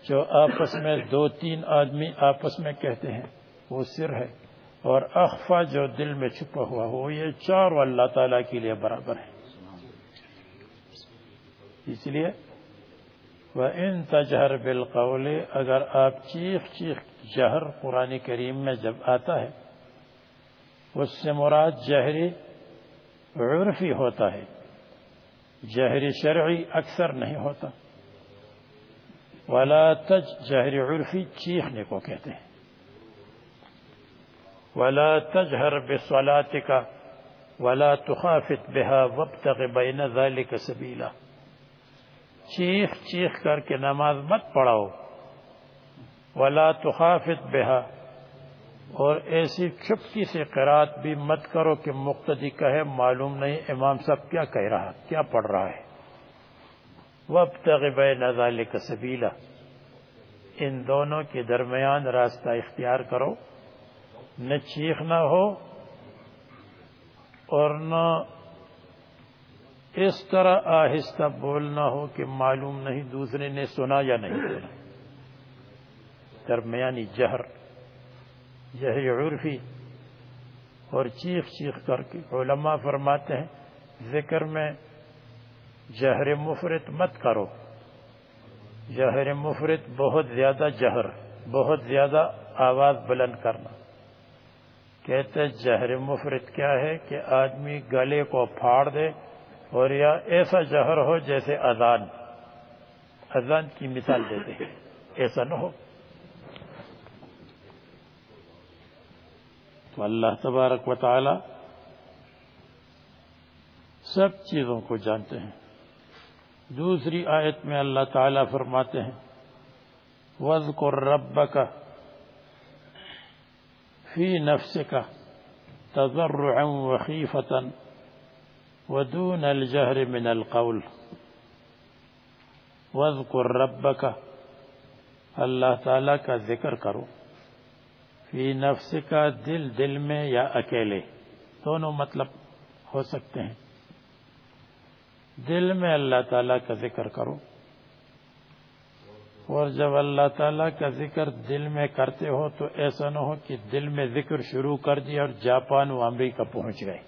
جو آپس میں دو تین آدمی آپس میں کہتے ہیں، وہ سر ہے۔ اور اخفا جو دل میں چھپا ہوا ہو، یہ چار اللہ تعالیٰ کے لیے برابر ہے اس لیے وہ ان تجہر بالقول، اگر آپ چیخ چیخ جہر قرآن کریم میں جب آتا ہے، اس سے مراد جہری عرفی ہوتا ہے۔ جہری شرعی اکثر نہیں ہوتا۔ ولا تج، جہری عرفی چیخنے کو کہتے ہیں۔ ولا تجهر بصلاتك ولا تخافت بها وابتغ بين ذلك سبيلا۔ چیخ چیخ کر کے نماز مت پڑھاؤ۔ ولا تخافت بها۔ اور ایسی چپکی سے قرات بھی مت کرو کہ مقتدی کہے، معلوم نہیں امام صاحب کیا کہہ رہا، کیا پڑھ رہا ہے۔ وابتغ بین ذلك سبیلا۔ ان دونوں کے درمیان راستہ اختیار کرو۔ نہ چیخنا ہو اور نہ اس طرح آہستہ بولنا ہو کہ معلوم نہیں دوسرے نے سنا یا نہیں سنا۔ درمیانی جہر یہ عرفی اور چیخ چیخ کر کے علماء فرماتے ہیں، ذکر میں جہر مفرت مت کرو۔ جہر مفرت بہت زیادہ جہر، بہت زیادہ آواز بلند کرنا۔ کہتے جہر مفرت کیا ہے کہ آدمی گلے کو پھاڑ دے اور یا ایسا جہر ہو جیسے اذان اذان کی مثال دیتے ہیں۔ ایسا نہ ہو۔ تو اللہ تبارک و تعالی سب چیزوں کو جانتے ہیں۔ دوسری آیت میں اللہ تعالیٰ فرماتے ہیں وَذْكُرْ رَبَّكَ فِي نَفْسِكَ تَضَرُّعًا وَخِيفَةً وَدُونَ الْجَهْرِ مِنَ الْقَوْلِ. وَذْكُرْ رَبَّكَ، اللہ تعالیٰ کا ذکر کرو. فی نفس کا دل دل میں یا اکیلے. دونوں مطلب ہو سکتے ہیں. دل میں اللہ تعالیٰ کا ذکر کرو. اور جب اللہ تعالیٰ کا ذکر دل میں کرتے ہو تو ایسا نہ ہو کہ دل میں ذکر شروع کر دیا اور جاپان و امریکہ پہنچ گئے۔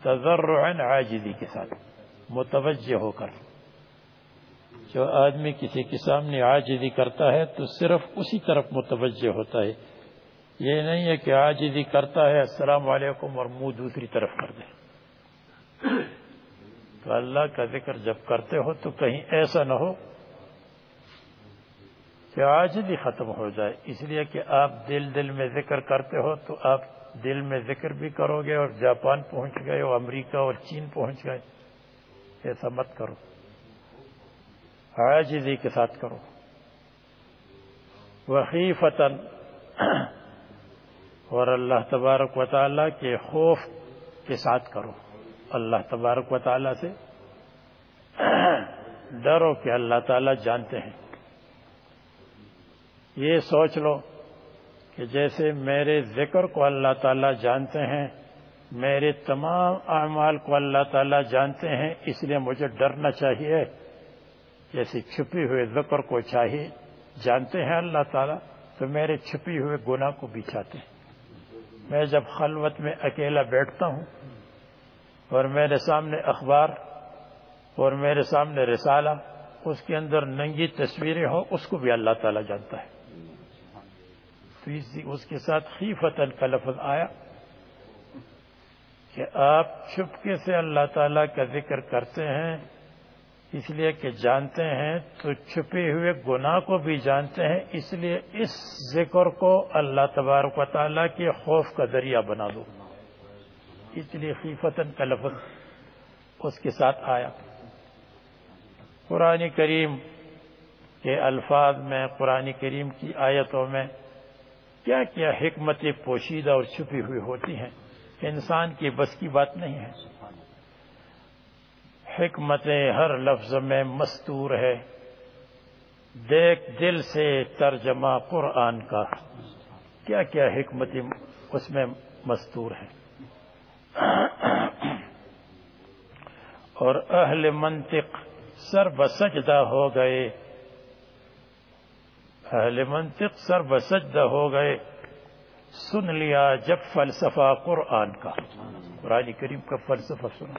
تذرعن عاجزی کے ساتھ متوجہ ہو کر۔ جو آدمی کسی کے سامنے عاجزی کرتا ہے تو صرف اسی طرف متوجہ ہوتا ہے۔ یہ نہیں ہے کہ عاجزی کرتا ہے، السلام علیکم اور منہ دوسری طرف کر دے۔ تو اللہ کا ذکر جب کرتے ہو تو کہیں ایسا نہ ہو کہ آج بھی ختم ہو جائے۔ اس لیے کہ آپ دل دل میں ذکر کرتے ہو تو آپ دل میں ذکر بھی کرو گے اور جاپان پہنچ گئے، اور امریکہ اور چین پہنچ گئے۔ ایسا مت کرو۔ آجزی کے ساتھ کرو۔ وحیفتن اور اللہ تبارک و تعالیٰ کے خوف کے ساتھ کرو۔ اللہ تبارک و تعالیٰ سے ڈرو کہ اللہ تعالیٰ جانتے ہیں۔ یہ سوچ لو کہ جیسے میرے ذکر کو اللہ تعالیٰ جانتے ہیں، میرے تمام اعمال کو اللہ تعالیٰ جانتے ہیں، اس لیے مجھے ڈرنا چاہیے۔ جیسے چھپی ہوئے ذکر کو چاہیے، جانتے ہیں اللہ تعالیٰ، تو میرے چھپی ہوئے گناہ کو بھی چاہتے ہیں۔ میں جب خلوت میں اکیلا بیٹھتا ہوں اور میرے سامنے اخبار اور میرے سامنے رسالہ، اس کے اندر ننگی تصویریں ہوں، اس کو بھی اللہ تعالیٰ جانتا ہے۔ تو اس کے ساتھ خیفتن کا لفظ آیا کہ آپ چھپکے سے اللہ تعالیٰ کا ذکر کرتے ہیں، اس لیے کہ جانتے ہیں، تو چھپے ہوئے گناہ کو بھی جانتے ہیں، اس لیے اس ذکر کو اللہ تبارک و تعالیٰ کے خوف کا ذریعہ بنا دو۔ اس لیے خیفتن کا لفظ اس کے ساتھ آیا۔ قرآن کریم کے الفاظ میں، قرآن کریم کی آیتوں میں کیا کیا حکمت پوشیدہ اور چھپی ہوئی ہوتی ہیں انسان کی بس کی بات نہیں ہے۔ حکمت ہر لفظ میں مستور ہے۔ دیکھ دل سے ترجمہ قرآن کا۔ کیا کیا حکمت اس میں مستور ہے اور اہل منطق سر بسجدہ ہو گئے۔ اہل منطق سر بسجدہ ہو گئے۔ سن لیا جب فلسفہ قرآن کا۔ قرآن کریم کا فلسفہ سنا۔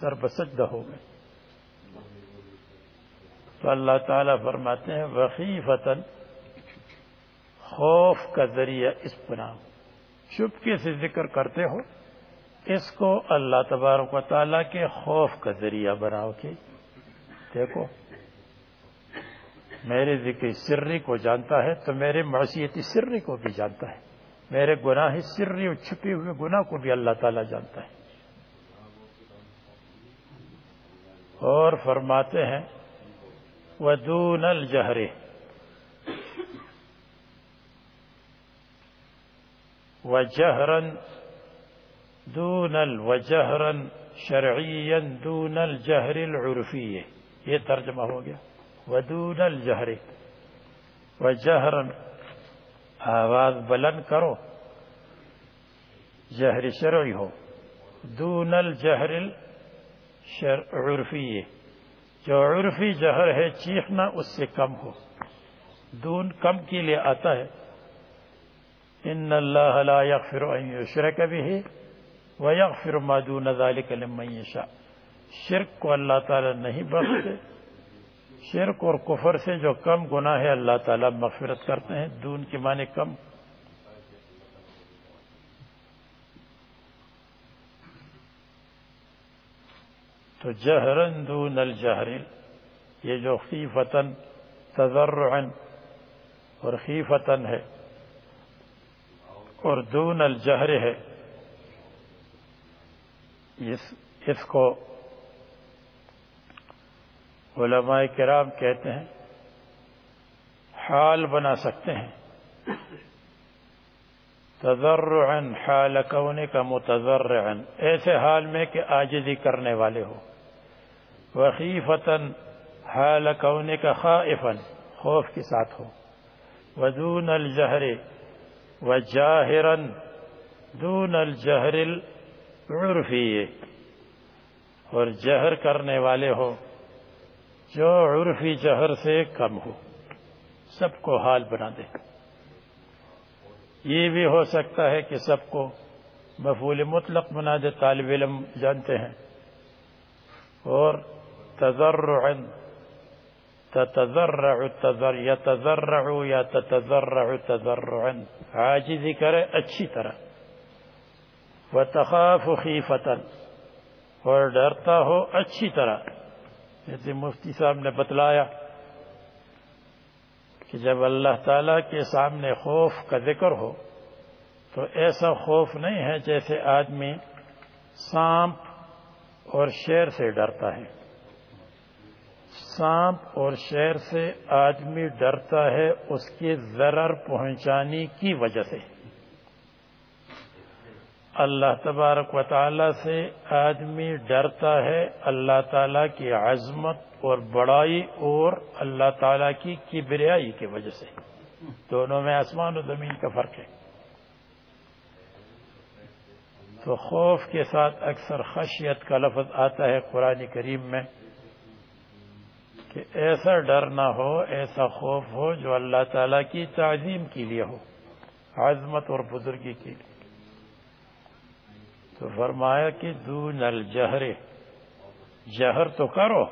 سر بسجدہ ہو گئے۔ تو اللہ تعالیٰ فرماتے ہیں وقیفتاً خوف کا ذریعہ اس بنا چپکے سے ذکر کرتے ہو۔ اس کو اللہ تبارک و تعالیٰ کے خوف کا ذریعہ بناؤ کے دیکھو میرے ذکر سری کو جانتا ہے تو میرے معصیتی سری کو بھی جانتا ہے۔ میرے گناہ سری اور چھپے ہوئے گناہ کو بھی اللہ تعالیٰ جانتا ہے۔ اور فرماتے ہیں، ودون الجہر وجہرن دون الوجہرن شرعیا دون الجہر العرفی یہ ترجمہ ہو گیا۔ ودون الجہر وجہرن آواز بلند کرو. جہر شرعی ہو. دون الجہر عرفی. جو عرفی جہر ہے، چیخنا اس سے کم ہو. دون کم کے لیے آتا ہے. ان اللہ لا يغفر ان يشرك به ويغفر ما دون ذلك لمن يشاء شرک کو اللہ تعالی نہیں بخشتے شرک اور کفر سے جو کم گناہ ہے اللہ تعالیٰ مغفرت کرتے ہیں، دون کے معنی کم۔ تو جہرن دون الجہر یہ جو خیفتن تذرعن اور خیفتن ہے، اور دون الجہر ہے۔ اس کو علماء کرام کہتے ہیں، حال بنا سکتے ہیں۔ تذرعا حال کونے کا متضرعا، ایسے حال میں کہ آجزی کرنے والے ہو وخیفتن حال کونے کا خائفا، خوف کے ساتھ ہو ودون الجہر وجاہرا دون الجہر العرفی۔ اور جہر کرنے والے ہو جو عرفی جہر سے کم ہو۔ سب کو حال بنا دے۔ یہ بھی ہو سکتا ہے کہ سب کو مفول مطلق بنا دے طالب علم جانتے ہیں۔ اور تذرعا تتذرع تذر يتذرع یا تتذرع تذرعا عاجزی کرے اچھی طرح۔ وتخاف خیفتا۔ اور ڈرتا ہو اچھی طرح۔ جیسے مفتی صاحب نے بتلایا کہ جب اللہ تعالی کے سامنے خوف کا ذکر ہو تو ایسا خوف نہیں ہے جیسے آدمی سانپ اور شیر سے ڈرتا ہے۔ سانپ اور شیر سے آدمی ڈرتا ہے اس کے ضرر پہنچانے کی وجہ سے۔ اللہ تبارک و تعالی سے آدمی ڈرتا ہے، اللہ تعالی کی عظمت اور بڑائی اور اللہ تعالی کی کبریائی کی وجہ سے۔ دونوں میں آسمان و زمین کا فرق ہے۔ تو خوف کے ساتھ اکثر خشیت کا لفظ آتا ہے قرآن کریم میں کہ ایسا ڈر نہ ہو، ایسا خوف ہو جو اللہ تعالی کی تعظیم کے لیے ہو، عظمت اور بزرگی کے لیے۔ تو فرمایا کہ دون الجہر، جہر تو کرو۔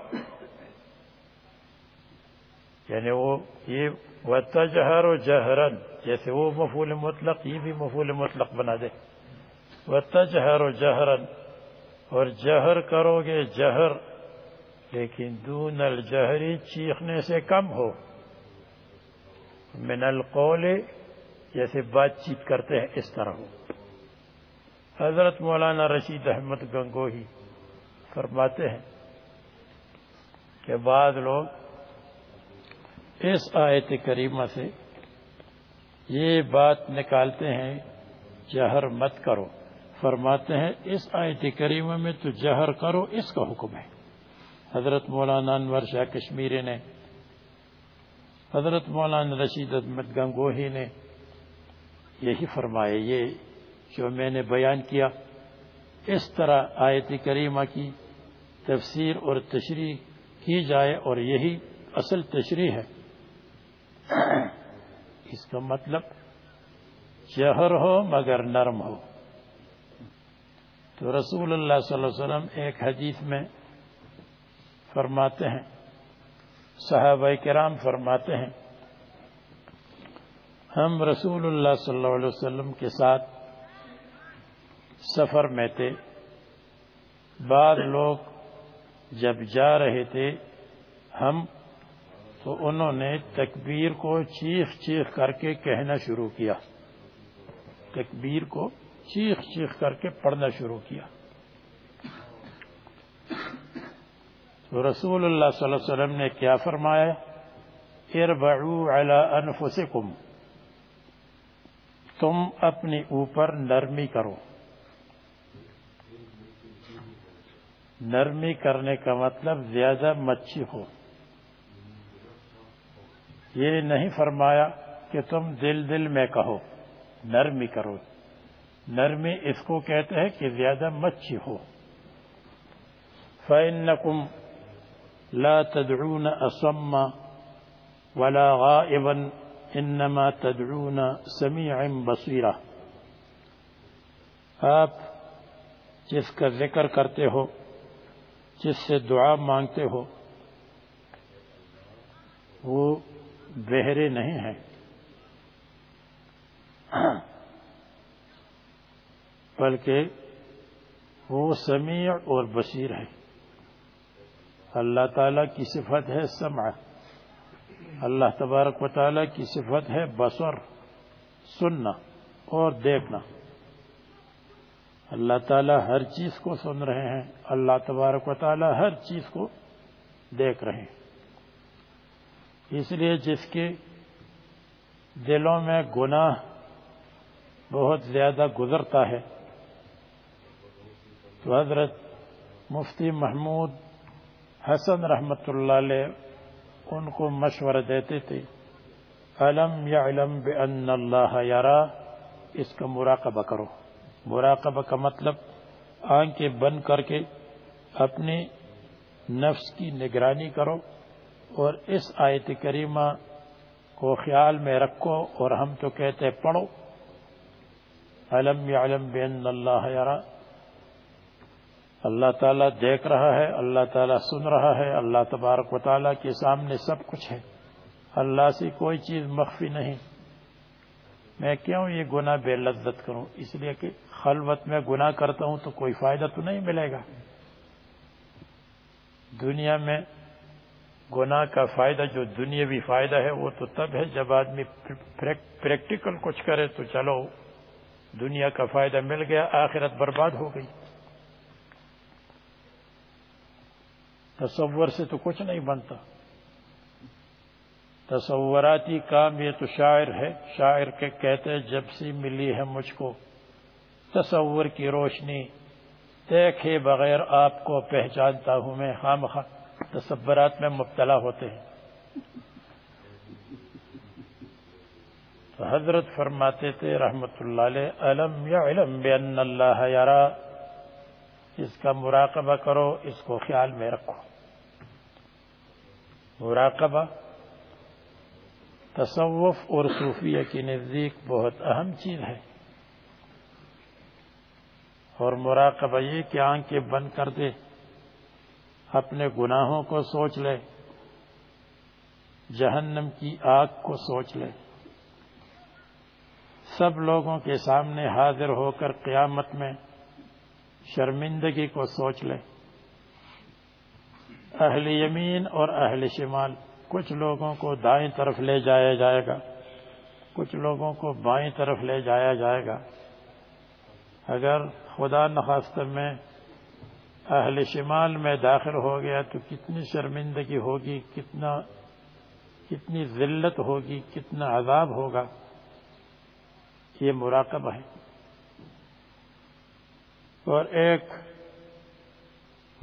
یعنی وہ یہ وتجہر و جہرن جیسے وہ مفول مطلق، یہ بھی مفول مطلق بنا دے۔ وتجہر و جہرن اور جہر کرو گے جہر، لیکن دون الجہری چیخنے سے کم ہو۔ من القول، جیسے بات چیت کرتے ہیں اس طرح۔ ہو حضرت مولانا رشید احمد گنگوہی فرماتے ہیں کہ بعض لوگ اس آیت کریمہ سے یہ بات نکالتے ہیں، جہر مت کرو۔ فرماتے ہیں، اس آیت کریمہ میں تو جہر کرو، اس کا حکم ہے۔ حضرت مولانا انور شاہ کشمیری نے، حضرت مولانا رشید احمد گنگوہی نے یہی فرمائے یہ جو میں نے بیان کیا اس طرح آیت کریمہ کی تفسیر اور تشریح کی جائے اور یہی اصل تشریح ہے۔ اس کا مطلب جہر ہو مگر نرم ہو۔ تو رسول اللہ صلی اللہ علیہ وسلم ایک حدیث میں فرماتے ہیں، صحابہ کرام فرماتے ہیں، ہم رسول اللہ صلی اللہ علیہ وسلم کے ساتھ سفر میں تھے۔ بعض لوگ جب جا رہے تھے ہم، تو انہوں نے تکبیر کو چیخ چیخ کر کے کہنا شروع کیا۔ تکبیر کو چیخ چیخ کر کے پڑھنا شروع کیا۔ تو رسول اللہ صلی اللہ علیہ وسلم نے کیا فرمایا؟ اربعو علی انفسکم، تم اپنے اوپر نرمی کرو۔ نرمی کرنے کا مطلب زیادہ مچھی ہو۔ یہ نہیں فرمایا کہ تم دل دل میں کہو، نرمی کرو۔ نرمی اس کو کہتے ہیں کہ زیادہ مچھی ہو۔ فَإِنَّكُمْ لا تدعون أصم ولا غائبا إنما تدعون سميع بصيرة آپ جس کا ذکر کرتے ہو جس سے دعا مانگتے ہو، وہ بہرے نہیں ہیں۔ بلکہ وہ سمیع اور بصیر ہے اللہ تعالیٰ کی صفت ہے سمع۔ اللہ تبارک و تعالیٰ کی صفت ہے بصر، سننا اور دیکھنا۔ اللہ تعالیٰ ہر چیز کو سن رہے ہیں، اللہ تبارک و تعالیٰ ہر چیز کو دیکھ رہے ہیں۔ اس لیے جس کے دلوں میں گناہ بہت زیادہ گزرتا ہے، تو حضرت مفتی محمود حسن رحمت اللہ علیہ ان کو مشورہ دیتے تھے علم یا علم اللہ یارا اس کا مراقبہ کرو۔ مراقبہ کا مطلب آنکھیں بند کر کے اپنی نفس کی نگرانی کرو اور اس آیت کریمہ کو خیال میں رکھو اور ہم تو کہتے پڑھو۔ علم یا علم بن اللہ یارا اللہ تعالیٰ دیکھ رہا ہے، اللہ تعالیٰ سن رہا ہے، اللہ تبارک و تعالیٰ کے سامنے سب کچھ ہے۔ اللہ سے کوئی چیز مخفی نہیں۔ میں کیوں یہ گناہ بے لذت کروں؟ اس لیے کہ خلوت میں گناہ کرتا ہوں تو کوئی فائدہ تو نہیں ملے گا۔ دنیا میں گناہ کا فائدہ جو دنیاوی فائدہ ہے وہ تو تب ہے جب آدمی پریکٹیکل کچھ کرے تو چلو، دنیا کا فائدہ مل گیا، آخرت برباد ہو گئی۔ تصور سے تو کچھ نہیں بنتا۔ تصوراتی کام یہ تو شاعر ہے، شاعر کے کہتے جب سے ملی ہے مجھ کو۔ تصور کی روشنی، دیکھے بغیر آپ کو پہچانتا ہوں میں۔ خام خواہ تصورات میں مبتلا ہوتے ہیں۔ تو حضرت فرماتے تھے، رحمت اللہ علیہ علم یا علم بین اللہ یارا اس کا مراقبہ کرو، اس کو خیال میں رکھو۔ مراقبہ تصوف اور صوفیہ کی نزدیک بہت اہم چیز ہے۔ اور مراقبہ یہ کہ آنکھیں بند کر دے، اپنے گناہوں کو سوچ لے، جہنم کی آگ کو سوچ لے۔ سب لوگوں کے سامنے حاضر ہو کر قیامت میں شرمندگی کو سوچ لے۔ اہل یمین اور اہل شمال کچھ لوگوں کو دائیں طرف لے جایا جائے گا، کچھ لوگوں کو بائیں طرف لے جایا جائے گا۔ اگر خدا نخواست میں اہل شمال میں داخل ہو گیا تو کتنی شرمندگی ہوگی، کتنا، کتنی ذلت ہوگی، کتنا عذاب ہوگا۔ یہ مراقبہ ہے۔ اور ایک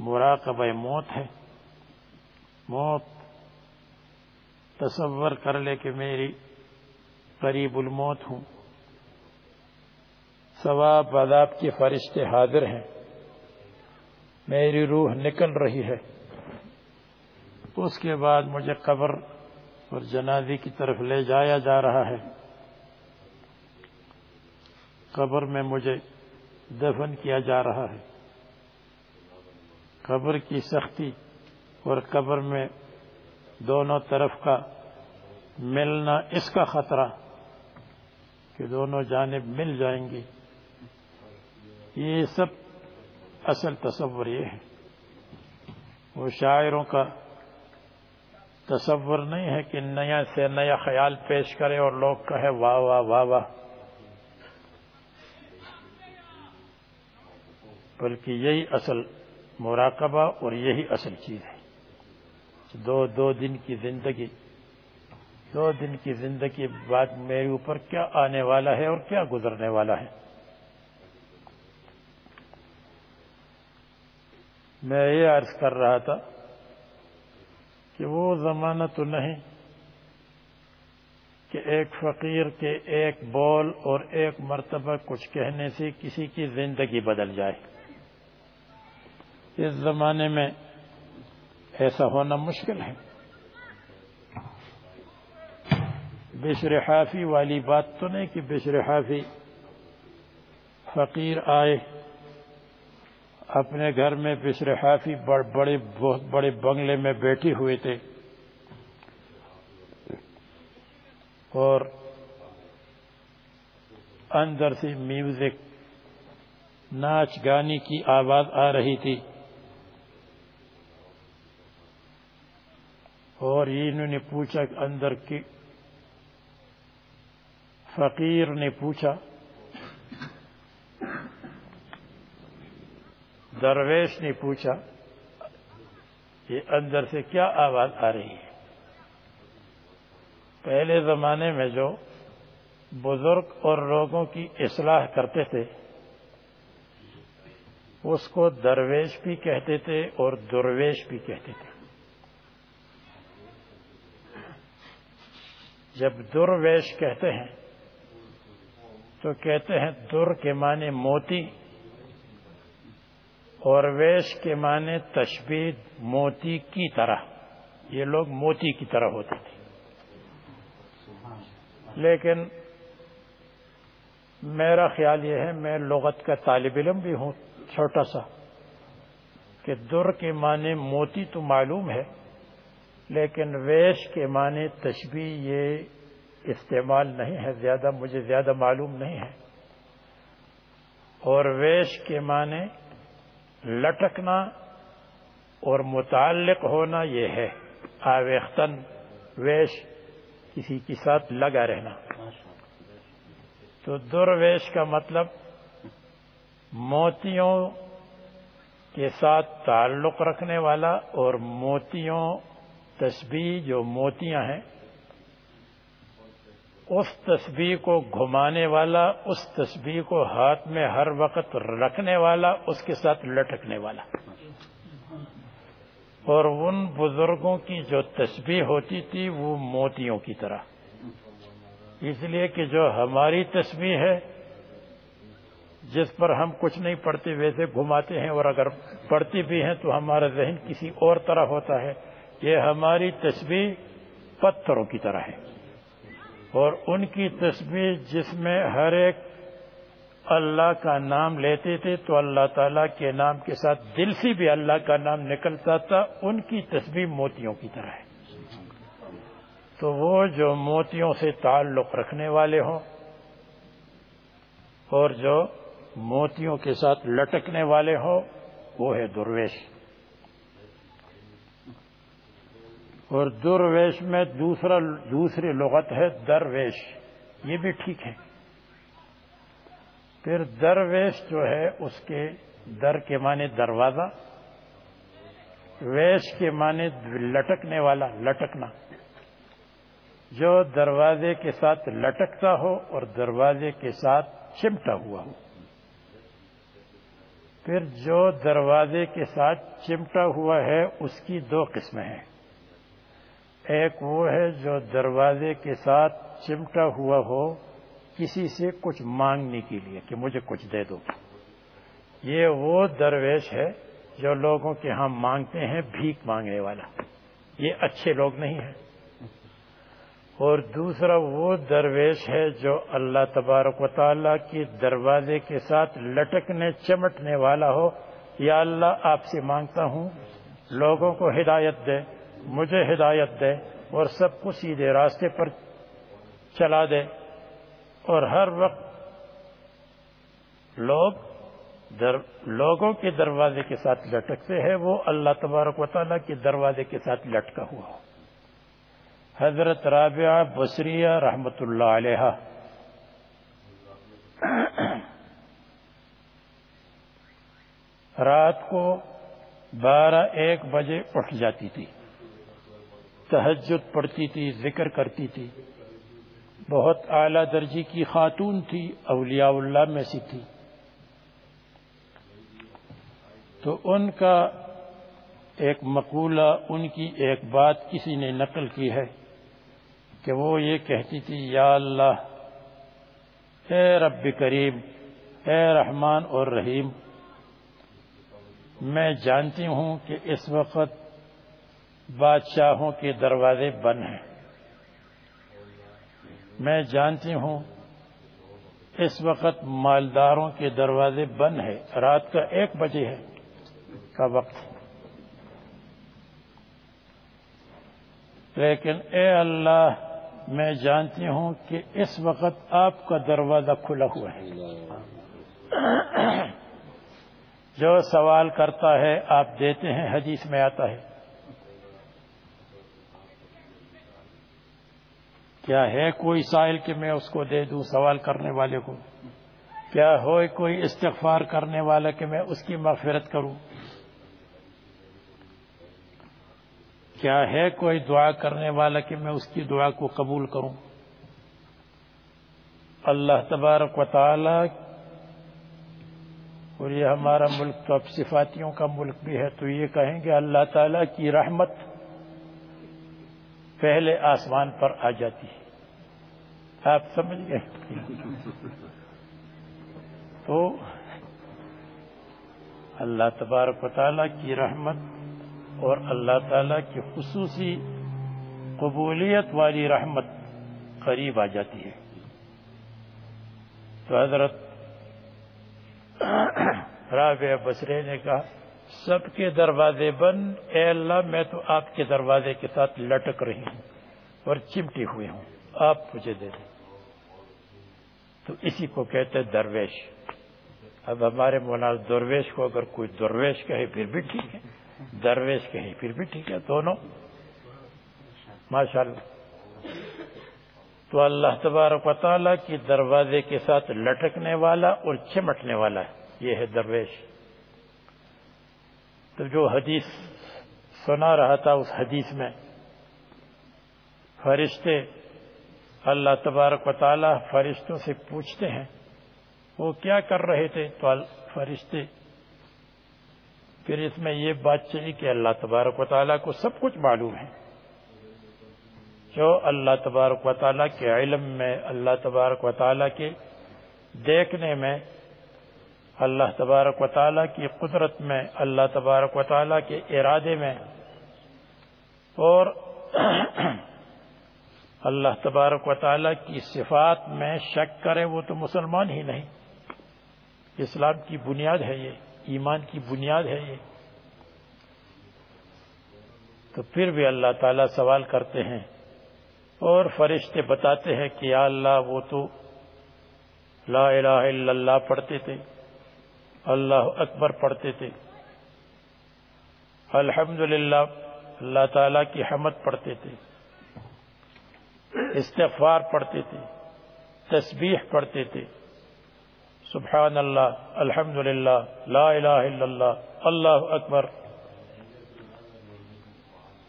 مراقبہ موت ہے۔ موت تصور کر لے کہ میری قریب الموت ہوں۔ ثواب عذاب کے فرشتے حاضر ہیں۔ میری روح نکل رہی ہے۔ اس کے بعد مجھے قبر اور جنازی کی طرف لے جایا جا رہا ہے۔ قبر میں مجھے دفن کیا جا رہا ہے۔ قبر کی سختی اور قبر میں دونوں طرف کا ملنا اس کا خطرہ کہ دونوں جانب مل جائیں گی۔ یہ سب اصل تصور یہ ہے۔ وہ شاعروں کا تصور نہیں ہے کہ نیا سے نیا خیال پیش کرے اور لوگ کہے واہ واہ واہ واہ۔ بلکہ یہی اصل مراقبہ اور یہی اصل چیز ہے۔ دو دو دن کی زندگی، دو دن کی زندگی بعد میرے اوپر کیا آنے والا ہے اور کیا گزرنے والا ہے؟ میں یہ عرض کر رہا تھا کہ وہ زمانہ تو نہیں کہ ایک فقیر کے ایک بول اور ایک مرتبہ کچھ کہنے سے کسی کی زندگی بدل جائے۔ اس زمانے میں ایسا ہونا مشکل ہے۔ بشر حافی والی بات تو نہیں کہ بشر حافی فقیر آئے، اپنے گھر میں بشر حافی بڑے، بہت بڑے بنگلے میں بیٹھے ہوئے تھے۔ اور اندر سے میوزک، ناچ گانے کی آواز آ رہی تھی۔ اور انہوں نے پوچھا اندر کی فقیر نے پوچھا، درویش نے پوچھا، یہ اندر سے کیا آواز آ رہی ہے؟ پہلے زمانے میں جو بزرگ اور لوگوں کی اصلاح کرتے تھے، اس کو درویش بھی کہتے تھے اور درویش بھی کہتے تھے۔ جب درویش کہتے ہیں، تو کہتے ہیں در کے معنی موتی اور ویش کے معنی تشبید موتی کی طرح۔ یہ لوگ موتی کی طرح ہوتے تھے۔ لیکن میرا خیال یہ ہے، میں لغت کا طالب علم بھی ہوں، چھوٹا سا، کہ در کے معنی موتی تو معلوم ہے۔ لیکن ویش کے معنی تشبیح یہ استعمال نہیں ہے، زیادہ مجھے زیادہ معلوم نہیں ہے۔ اور ویش کے معنی لٹکنا اور متعلق ہونا یہ ہے۔ آویختن، ویش کسی کے ساتھ لگا رہنا۔ تو درویش کا مطلب موتیوں کے ساتھ تعلق رکھنے والا اور موتیوں تسبیح جو موتیاں ہیں، اس تسبیح کو گھمانے والا، اس تسبیح کو ہاتھ میں ہر وقت رکھنے والا، اس کے ساتھ لٹکنے والا۔ اور ان بزرگوں کی جو تسبیح ہوتی تھی، وہ موتیوں کی طرح۔ اس لیے کہ جو ہماری تسبیح ہے، جس پر ہم کچھ نہیں پڑھتے، ویسے گھماتے ہیں، اور اگر پڑھتی بھی ہیں تو ہمارا ذہن کسی اور طرح ہوتا ہے۔ یہ ہماری تسبیح پتھروں کی طرح ہے۔ اور ان کی تسبیح جس میں ہر ایک اللہ کا نام لیتے تھے تو اللہ تعالیٰ کے نام کے ساتھ دل سے بھی اللہ کا نام نکلتا تھا، ان کی تسبیح موتیوں کی طرح ہے۔ تو وہ جو موتیوں سے تعلق رکھنے والے ہوں اور جو موتیوں کے ساتھ لٹکنے والے ہوں، وہ ہے درویش۔ اور درویش میں دوسرا دوسری لغت ہے درویش۔ یہ بھی ٹھیک ہے۔ پھر درویش جو ہے اس کے در کے معنی دروازہ، ویش کے معنی لٹکنے والا، لٹکنا۔ جو دروازے کے ساتھ لٹکتا ہو اور دروازے کے ساتھ چمٹا ہوا ہو۔ پھر جو دروازے کے ساتھ چمٹا ہوا ہے، اس کی دو قسمیں ہیں۔ ایک وہ ہے جو دروازے کے ساتھ چمٹا ہوا ہو، کسی سے کچھ مانگنے کے لیے کہ مجھے کچھ دے دو۔ یہ وہ درویش ہے جو لوگوں کے ہاں مانگتے ہیں، بھیک مانگنے والا۔ یہ اچھے لوگ نہیں ہیں۔ اور دوسرا وہ درویش ہے جو اللہ تبارک و تعالیٰ کی دروازے کے ساتھ لٹکنے، چمٹنے والا ہو۔ یا اللہ آپ سے مانگتا ہوں، لوگوں کو ہدایت دے۔ مجھے ہدایت دے اور سب کو سیدھے راستے پر چلا دے۔ اور ہر وقت لوگ در لوگوں کے دروازے کے ساتھ لٹکتے ہیں، وہ اللہ تبارک و تعالیٰ کے دروازے کے ساتھ لٹکا ہوا۔ ہو حضرت رابعہ بصریہ رحمت اللہ علیہ۔ رات کو بارہ ایک بجے اٹھ جاتی تھی۔ تہجد پڑھتی تھی، ذکر کرتی تھی۔ بہت اعلیٰ درجی کی خاتون تھی، اولیاء اللہ میں سے تھی۔ تو ان کا ایک مقولہ، ان کی ایک بات کسی نے نقل کی ہے کہ وہ یہ کہتی تھی، یا اللہ، اے رب کریم، اے رحمان اور رحیم، میں جانتی ہوں کہ اس وقت بادشاہوں کے دروازے بند ہیں۔ میں جانتی ہوں اس وقت مالداروں کے دروازے بند ہے رات کا ایک بجے ہے کا وقت۔ لیکن اے اللہ، میں جانتی ہوں کہ اس وقت آپ کا دروازہ کھلا ہوا ہے۔ جو سوال کرتا ہے، آپ دیتے ہیں، حدیث میں آتا ہے۔ کیا ہے کوئی سائل کہ میں اس کو دے دوں سوال کرنے والے کو؟ کیا ہو کوئی استغفار کرنے والا کہ میں اس کی مغفرت کروں؟ کیا ہے کوئی دعا کرنے والا کہ میں اس کی دعا کو قبول کروں؟ اللہ تبارک و تعالی اور یہ ہمارا ملک تو اب صفاتیوں کا ملک بھی ہے تو یہ کہیں گے اللہ تعالی کی رحمت پہلے آسمان پر آ جاتی ہے۔ آپ سمجھ گئے؟ تو اللہ تبارک و تعالیٰ کی رحمت اور اللہ تعالیٰ کی خصوصی قبولیت والی رحمت قریب آ جاتی ہے۔ تو حضرت رابع بسرے نے کہا سب کے دروازے بند۔ اے اللہ، میں تو آپ کے دروازے کے ساتھ لٹک رہی ہوں اور چمٹی ہوئی ہوں۔ آپ مجھے دے دیں۔ تو اسی کو کہتے درویش۔ اب ہمارے مولانا درویش کو اگر کوئی درویش کہے، پھر بھی ٹھیک ہے۔ درویش کہیں پھر بھی ٹھیک ہے۔ دونوں۔ ماشاء اللہ تو اللہ تبارک و تعالیٰ کی دروازے کے ساتھ لٹکنے والا اور چمٹنے والا ہے یہ ہے درویش۔ تو جو حدیث سنا رہا تھا اس حدیث میں، فرشتے اللہ تبارک و تعالیٰ فرشتوں سے پوچھتے ہیں، وہ کیا کر رہے تھے؟ تو فرشتے پھر اس میں یہ بات چلی کہ اللہ تبارک و تعالیٰ کو سب کچھ معلوم ہے۔ جو اللہ تبارک و تعالیٰ کے علم میں، اللہ تبارک و تعالیٰ کے دیکھنے میں اللہ تبارک و تعالیٰ کی قدرت میں، اللہ تبارک و تعالیٰ کے ارادے میں۔ اور اللہ تبارک و تعالیٰ کی صفات میں شک کرے وہ تو مسلمان ہی نہیں۔ اسلام کی بنیاد ہے یہ، ایمان کی بنیاد ہے یہ۔ تو پھر بھی اللہ تعالیٰ سوال کرتے ہیں اور فرشتے بتاتے ہیں کہ یا اللہ وہ تو لا الہ الا اللہ پڑھتے تھے۔ اللہ اکبر پڑھتے تھے۔ الحمد اللہ تعالیٰ کی حمد پڑھتے تھے۔ استغفار پڑھتے تھے۔ تسبیح پڑھتے تھے۔ سبحان اللہ الحمد للہ لا الہ الا اللہ اللہ اکبر۔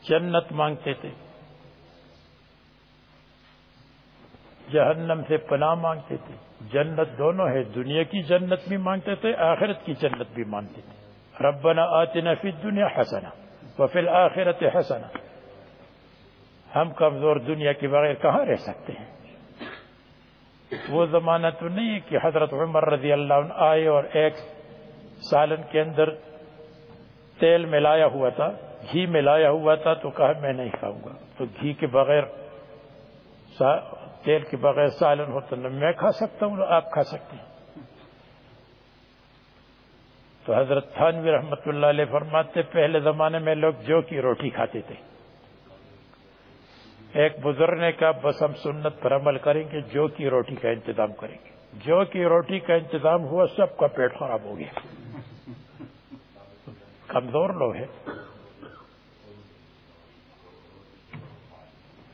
جنت مانگتے تھے۔ جہنم سے پناہ مانگتے تھے۔ جنت دونوں ہے، دنیا کی جنت بھی مانگتے تھے، آخرت کی جنت بھی مانگتے تھے۔ ربنا آتنا فی الدنیا حسنا وفی الآخرت حسنا ہم کمزور دنیا کے بغیر کہاں رہ سکتے ہیں؟ وہ زمانہ تو نہیں ہے کہ حضرت عمر رضی اللہ عنہ آئے اور ایک سالن کے اندر تیل ملایا ہوا تھا، گھی ملایا ہوا تھا، تو کہا میں نہیں کھاؤں گا۔ تو گھی کے بغیر تیل کے بغیر سالن ہوتا نہ میں کھا سکتا ہوں آپ کھا سکتے ہیں۔ تو حضرت تھانوی رحمت اللہ علیہ فرماتے، پہلے زمانے میں لوگ جو کی روٹی کھاتے تھے۔ ایک بزرگ نے کہا، بس ہم سنت پر عمل کریں گے، جو کی روٹی کا انتظام کریں گے۔ جو کی روٹی کا انتظام ہوا، سب کا پیٹ خراب ہو گیا۔ کمزور لوگ ہیں۔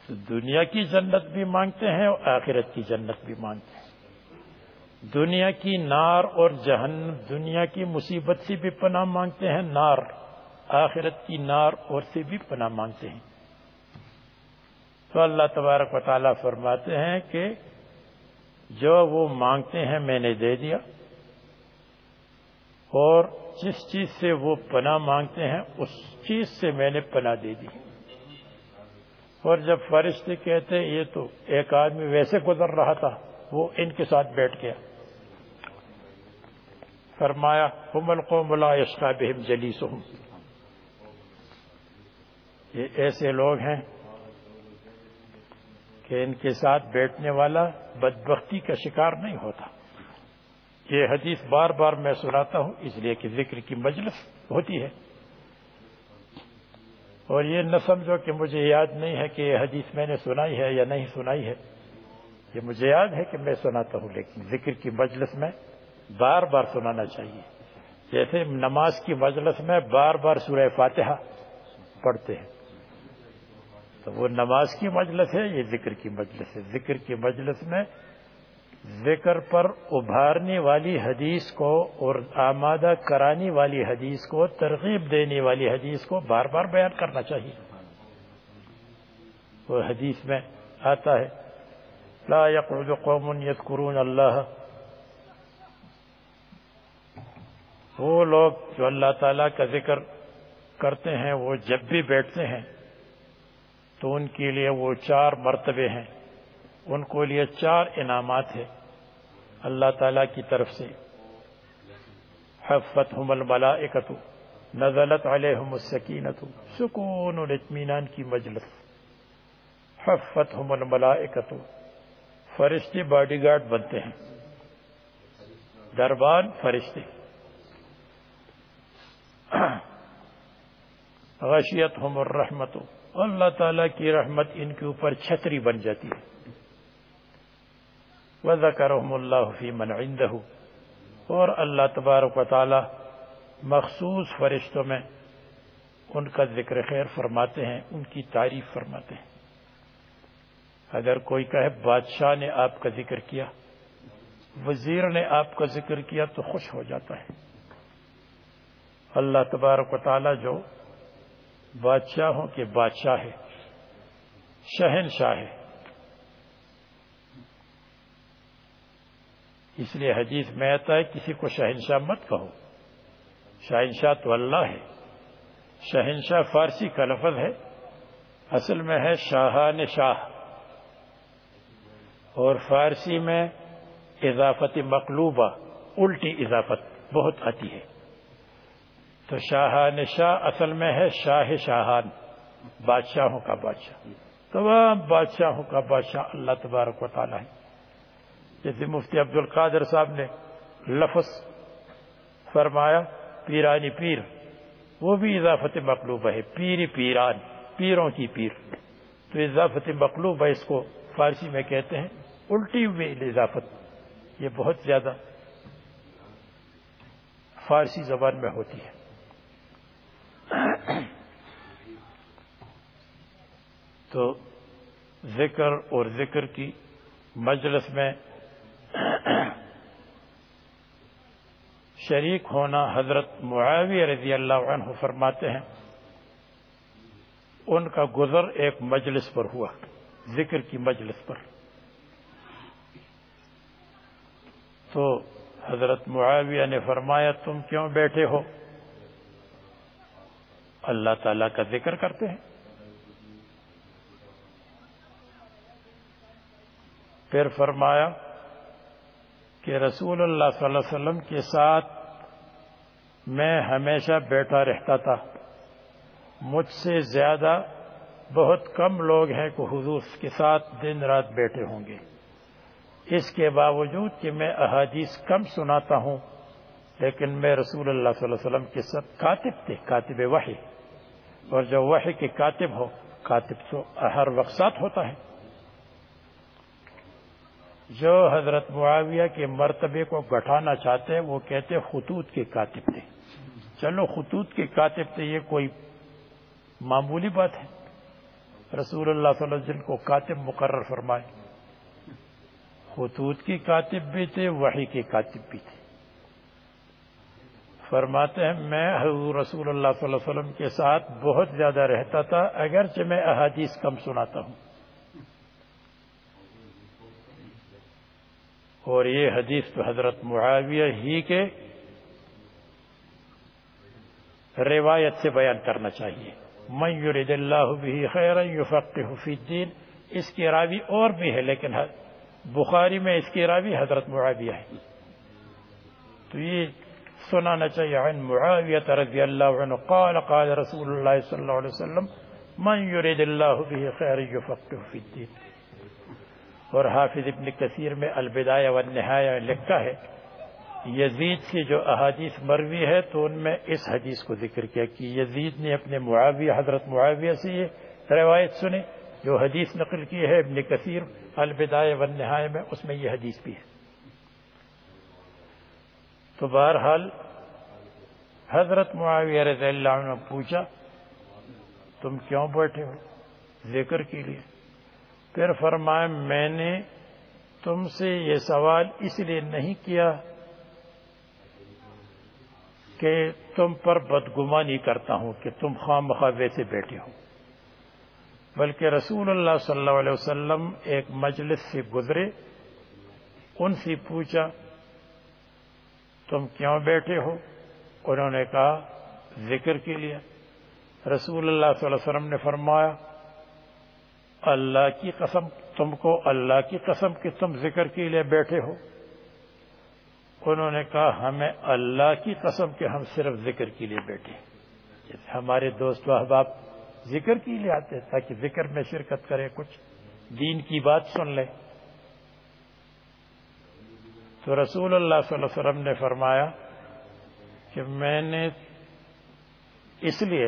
دنیا کی جنت بھی مانگتے ہیں اور آخرت کی جنت بھی مانگتے ہیں۔ دنیا کی نار اور جہنم دنیا کی مصیبت سے بھی پناہ مانگتے ہیں، نار آخرت کی نار اور سے بھی پناہ مانگتے ہیں۔ تو اللہ تبارک و تعالیٰ فرماتے ہیں کہ جو وہ مانگتے ہیں میں نے دے دیا، اور جس چیز سے وہ پناہ مانگتے ہیں، اس چیز سے میں نے پناہ دے دی۔ اور جب فرشتے کہتے یہ تو ایک آدمی ویسے گزر رہا تھا، وہ ان کے ساتھ بیٹھ گیا۔ فرمایا، ہم القوم لا یشقا بہم جلیسہم. یہ ایسے لوگ ہیں کہ ان کے ساتھ بیٹھنے والا بدبختی کا شکار نہیں ہوتا۔ یہ حدیث بار بار میں سناتا ہوں، اس لیے کہ ذکر کی مجلس ہوتی ہے۔ اور یہ نہ سمجھو کہ مجھے یاد نہیں ہے کہ یہ حدیث میں نے سنائی ہے یا نہیں سنائی ہے۔ یہ مجھے یاد ہے کہ میں سناتا ہوں، لیکن ذکر کی مجلس میں بار بار سنانا چاہیے۔ جیسے نماز کی مجلس میں بار بار سورہ فاتحہ پڑھتے ہیں۔ تو وہ نماز کی مجلس ہے، یہ ذکر کی مجلس ہے۔ ذکر کی مجلس میں ذکر پر ابھارنے والی حدیث کو اور آمادہ کرانے والی حدیث کو ترغیب دینے والی حدیث کو بار بار بیان کرنا چاہیے۔ وہ حدیث میں آتا ہے، لا يقعد قوم يذكرون اللہ۔ وہ لوگ جو اللہ تعالیٰ کا ذکر کرتے ہیں، وہ جب بھی بیٹھتے ہیں تو ان کے لیے وہ چار مرتبے ہیں۔ ان کو لیے چار انعامات ہیں۔ اللہ تعالیٰ کی طرف سے۔ حفت ہم الملائکت نزلت علیہم السکینت سکون و الاطمینان کی مجلس۔ حفت ہم الملائکت فرشتے باڈی گارڈ بنتے ہیں۔ دربان فرشتے۔ غشیت ہم الرحمت اللہ تعالیٰ کی رحمت ان کے اوپر چھتری بن جاتی ہے۔ وَذَكَرَهُمُ اللَّهُ فِي مَنْ عِنْدَهُ اور اللہ تبارک و تعالی مخصوص فرشتوں میں ان کا ذکر خیر فرماتے ہیں، ان کی تعریف فرماتے ہیں۔ اگر کوئی کہے بادشاہ نے آپ کا ذکر کیا، وزیر نے آپ کا ذکر کیا تو خوش ہو جاتا ہے۔ اللہ تبارک و تعالی جو بادشاہوں کے بادشاہ ہے، شہنشاہ ہے اس لیے حدیث میں آتا ہے، کسی کو شہنشاہ مت کہو۔ شہنشاہ تو اللہ ہے۔ شہنشاہ فارسی کا لفظ ہے۔ اصل میں ہے شاہان شاہ۔ اور فارسی میں اضافت مقلوبہ، الٹی اضافت بہت آتی ہے۔ تو شاہان شاہ اصل میں ہے شاہ شاہان، بادشاہوں کا بادشاہ۔ تمام بادشاہوں کا بادشاہ اللہ تبارک و تعالیٰ ہے۔ جیسے مفتی عبد القادر صاحب نے لفظ فرمایا، پیرانی پیر۔ وہ بھی اضافت مقلوب ہے، پیری پیران پیروں کی پیر۔ تو اضافت مقلوب ہے، اس کو فارسی میں کہتے ہیں، الٹی ہوئی اضافت۔ یہ بہت زیادہ فارسی زبان میں ہوتی ہے۔ تو ذکر اور ذکر کی مجلس میں شریک ہونا حضرت معاویہ رضی اللہ عنہ فرماتے ہیں، ان کا گزر ایک مجلس پر ہوا، ذکر کی مجلس پر۔ تو حضرت معاویہ نے فرمایا، تم کیوں بیٹھے ہو؟ اللہ تعالی کا ذکر کرتے ہیں۔ پھر فرمایا کہ رسول اللہ صلی اللہ علیہ وسلم کے ساتھ میں ہمیشہ بیٹھا رہتا تھا۔ مجھ سے زیادہ بہت کم لوگ ہیں کہ حضور کے ساتھ دن رات بیٹھے ہوں گے۔ اس کے باوجود کہ میں احادیث کم سناتا ہوں، لیکن میں رسول اللہ صلی اللہ علیہ وسلم کے ساتھ کاتب تھے، کاتب وحی۔ اور جو وحی کے کاتب ہو، کاتب تو ہر وقت ساتھ ہوتا ہے۔ جو حضرت معاویہ کے مرتبے کو گٹھانا چاہتے ہیں، وہ کہتے خطوط کے کاتب تھے۔ چلو، خطوط کے کاتب تھے، یہ کوئی معمولی بات ہے؟ رسول اللہ صلی اللہ علیہ وسلم کو کاتب مقرر فرمائے۔ خطوط کی کاتب بھی تھے، وحی کے کاتب بھی تھے۔ فرماتے ہیں، میں حضور رسول اللہ صلی اللہ علیہ وسلم کے ساتھ بہت زیادہ رہتا تھا، اگرچہ میں احادیث کم سناتا ہوں۔ اور یہ حدیث تو حضرت معاویہ ہی کے روایت سے بیان کرنا چاہیے۔ من یرید اللہ بھی خیر یفقہ فی الدین، اس کی راوی اور بھی ہے، لیکن بخاری میں اس کی راوی حضرت معاویہ ہے۔ تو یہ سنانا چاہیے، عن معاویہ رضی اللہ عنہ، قال قال رسول اللہ صلی اللہ علیہ وسلم، من یرید اللہ بھی خیر یفقہ فی الدین۔ اور حافظ ابن کثیر میں البدایہ والنہایہ لکھا ہے، یزید سے جو احادیث مروی ہے تو ان میں اس حدیث کو ذکر کیا کہ یزید نے اپنے معاویہ، حضرت معاویہ سے یہ روایت سنی، جو حدیث نقل کی ہے ابن کثیر البدایہ والنہایہ میں، اس میں یہ حدیث بھی ہے۔ تو بہرحال حضرت معاویہ رضی اللہ عنہ پوچھا، تم کیوں بیٹھے ہو؟ ذکر کے لیے۔ پھر فرمائے میں نے تم سے یہ سوال اس لیے نہیں کیا کہ تم پر بدگمانی کرتا ہوں کہ تم خواہ مخواہ ویسے بیٹھے ہو۔ بلکہ رسول اللہ صلی اللہ علیہ وسلم ایک مجلس سے گزرے، ان سے پوچھا، تم کیوں بیٹھے ہو؟ انہوں نے کہا، ذکر کے لیے۔ رسول اللہ صلی اللہ علیہ وسلم نے فرمایا اللہ کی قسم تم کو اللہ کی قسم کہ تم ذکر کے لیے بیٹھے ہو۔ انہوں نے کہا، ہمیں اللہ کی قسم کہ ہم صرف ذکر کے لیے بیٹھے جیسے ہمارے دوست و احباب ذکر کے لیے آتے تاکہ ذکر میں شرکت کرے کچھ۔ دین کی بات سن لے تو رسول اللہ صلی اللہ علیہ وسلم نے فرمایا کہ میں نے اس لیے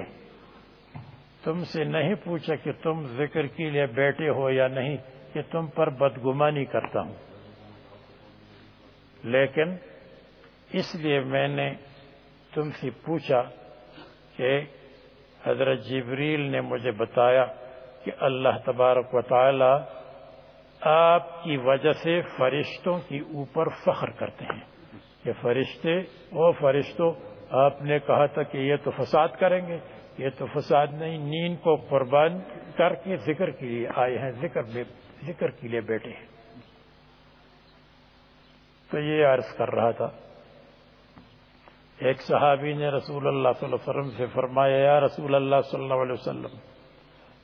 تم سے نہیں پوچھا کہ تم ذکر کے لیے بیٹھے ہو یا نہیں، کہ تم پر بدگمانی کرتا ہوں۔ لیکن اس لیے میں نے تم سے پوچھا کہ حضرت جبریل نے مجھے بتایا کہ اللہ تبارک و تعالی آپ کی وجہ سے فرشتوں کی اوپر فخر کرتے ہیں۔ کہ فرشتے، او فرشتوں آپ نے کہا تھا کہ یہ تو فساد کریں گے۔ یہ تو فساد نہیں، نیند کو قربان کر کے ذکر کے لیے آئے ہیں، ذکر ذکر کے لیے بیٹھے ہیں۔ تو یہ عرض کر رہا تھا۔ ایک صحابی نے رسول اللہ صلی اللہ علیہ وسلم سے فرمایا، یا رسول اللہ صلی اللہ علیہ وسلم،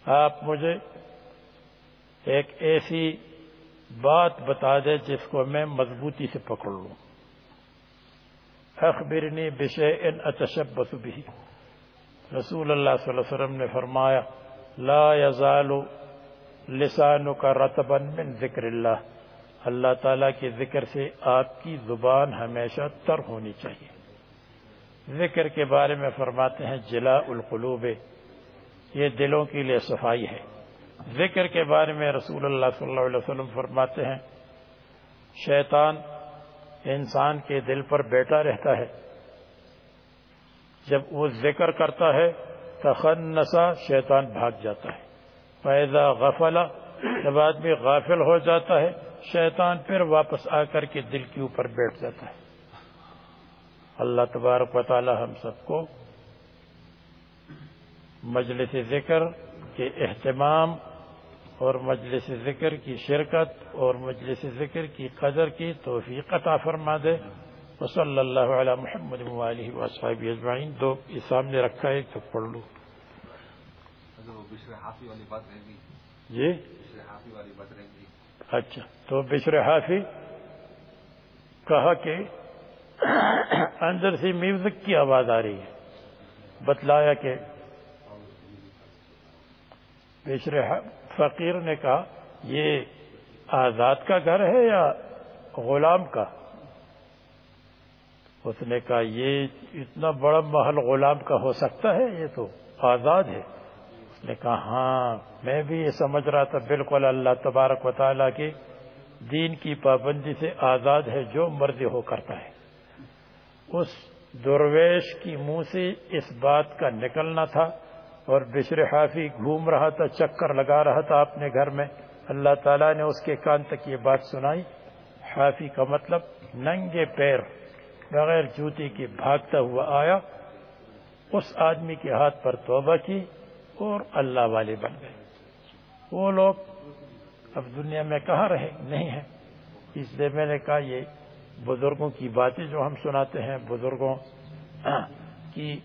آپ مجھے ایک ایسی بات بتا دے جس کو میں مضبوطی سے پکڑ لوں۔ اخبرنی بشے ان اتشبس بھی رسول اللہ صلی اللہ علیہ وسلم نے فرمایا، لا یزال لسانک رتبا من ذکر اللہ۔ اللہ تعالیٰ کے ذکر سے آپ کی زبان ہمیشہ تر ہونی چاہیے۔ ذکر کے بارے میں فرماتے ہیں، جلا القلوب۔ یہ دلوں کے لیے صفائی ہے۔ ذکر کے بارے میں رسول اللہ صلی اللہ علیہ وسلم فرماتے ہیں، شیطان انسان کے دل پر بیٹھا رہتا ہے۔ جب وہ ذکر کرتا ہے، تخنسا، شیطان بھاگ جاتا ہے۔ پیدا غفلا جب آدمی غافل ہو جاتا ہے، شیطان پھر واپس آ کر کے دل کے اوپر بیٹھ جاتا ہے۔ اللہ تبارک و تعالی ہم سب کو مجلس ذکر کے اہتمام اور مجلس ذکر کی شرکت اور مجلس ذکر کی قدر کی توفیق عطا فرما دے۔ وصلی اللہ علی محمد علیہ وصحاب اجمعین. دو یہ سامنے رکھا ہے تو پڑھ لو۔ جی؟ اچھا تو بشر حافی کہا کہ اندر سے میوزک کی آواز آ رہی ہے۔ بتلایا کہ بشر فقیر نے کہا یہ آزاد کا گھر ہے یا غلام کا؟ اس نے کہا، یہ اتنا بڑا محل غلام کا ہو سکتا ہے؟ یہ تو آزاد ہے۔ اس نے کہا ہاں میں بھی یہ سمجھ رہا تھا، بالکل اللہ تبارک و تعالیٰ کی دین کی پابندی سے آزاد ہے، جو مرضی ہو کرتا ہے۔ اس درویش کی منہ سے اس بات کا نکلنا تھا اور بشر حافی گھوم رہا تھا، چکر لگا رہا تھا اپنے گھر میں۔ اللہ تعالیٰ نے اس کے کان تک یہ بات سنائی۔ حافی کا مطلب ننگے پیر۔ بغیر جوتے کے بھاگتا ہوا آیا، اس آدمی کے ہاتھ پر توبہ کی اور اللہ والے بن گئے۔ وہ لوگ اب دنیا میں کہاں رہے؟ نہیں ہیں۔ اس لیے میں نے کہا، یہ بزرگوں کی باتیں جو ہم سناتے ہیں، بزرگوں کی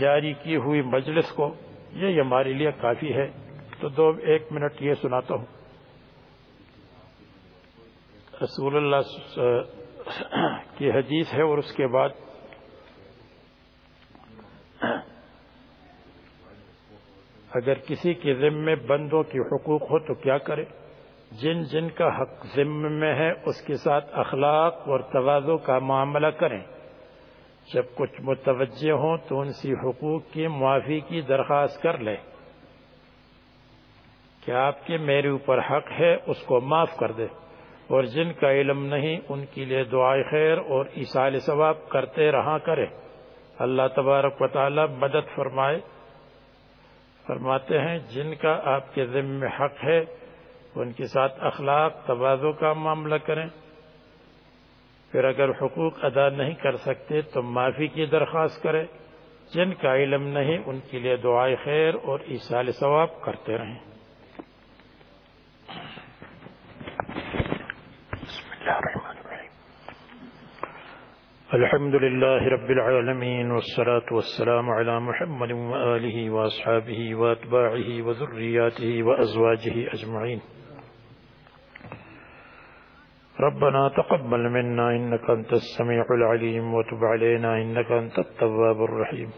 جاری کی ہوئی مجلس کو یہ ہمارے لیے کافی ہے۔ تو دو، ایک منٹ یہ سناتا ہوں۔ رسول اللہ کی حدیث ہے اور اس کے بعد اگر کسی کے ذمے بندوں کی حقوق ہو تو کیا کرے؟ جن جن کا حق ذمے میں ہے اس کے ساتھ اخلاق اور توازو کا معاملہ کریں۔ جب کچھ متوجہ ہوں تو ان سی حقوق کی معافی کی درخواست کر لیں۔ کہ آپ کے میرے اوپر حق ہے؟ اس کو معاف کر دے اور جن کا علم نہیں، ان کے لیے دعائے خیر اور عیسال ثواب کرتے رہا کرے۔ اللہ تبارک و تعالی مدد فرمائے۔ فرماتے ہیں، جن کا آپ کے ذمہ حق ہے، ان کے ساتھ اخلاق توازو کا معاملہ کریں۔ پھر اگر حقوق ادا نہیں کر سکتے، تو معافی کی درخواست کرے جن کا علم نہیں، ان کے لیے دعائے خیر اور عیسال ثواب کرتے رہیں۔ الحمد لله رب العالمين والصلاة والسلام على محمد وآله وأصحابه وأتباعه وذرياته وأزواجه أجمعين. ربنا تقبل منا إنك أنت السميع العليم وتب علينا إنك أنت التواب الرحيم.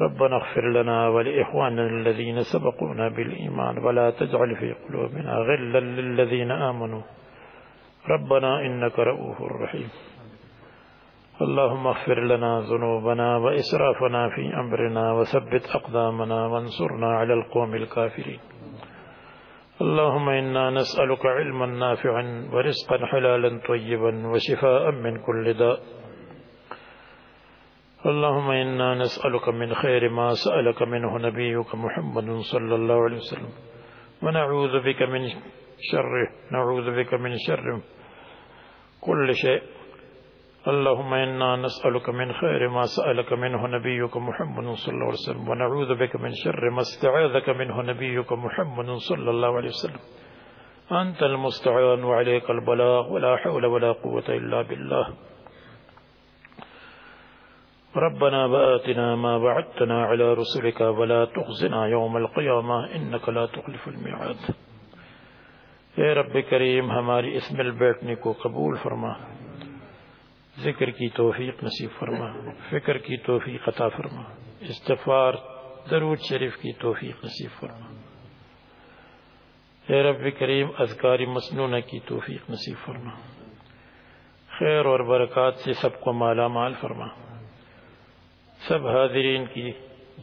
ربنا اغفر لنا ولإخواننا الذين سبقونا بالإيمان ولا تجعل في قلوبنا غلا للذين آمنوا. ربنا إنك رؤوف رحيم. اللهم اغفر لنا ذنوبنا وإسرافنا في أمرنا وثبت أقدامنا وانصرنا على القوم الكافرين. اللهم إنا نسألك علما نافعا ورزقا حلالا طيبا وشفاء من كل داء. اللهم إنا نسألك من خير ما سألك منه نبيك محمد صلى الله عليه وسلم. ونعوذ بك من شر نعوذ بك من شر كل شيء. اللهم إنا نسألك من خير ما سألك منه نبيك محمد صلى الله عليه وسلم ونعوذ بك من شر ما استعاذك منه نبيك محمد صلى الله عليه وسلم. أنت المستعان وعليك البلاغ ولا حول ولا قوة إلا بالله. ربنا بآتنا ما بعدتنا على رسلك ولا تخزنا يوم القيامة إنك لا تخلف الميعاد. اے رب کریم، ہماری اس مل بیٹھنے کو قبول فرما۔ ذکر کی توفیق نصیب فرما۔ فکر کی توفیق عطا فرما۔ استفار درود شریف کی توفیق نصیب فرما۔ اے رب کریم اذکاری مسنونہ کی توفیق نصیب فرما۔ خیر اور برکات سے سب کو مالا مال فرما۔ سب حاضرین کی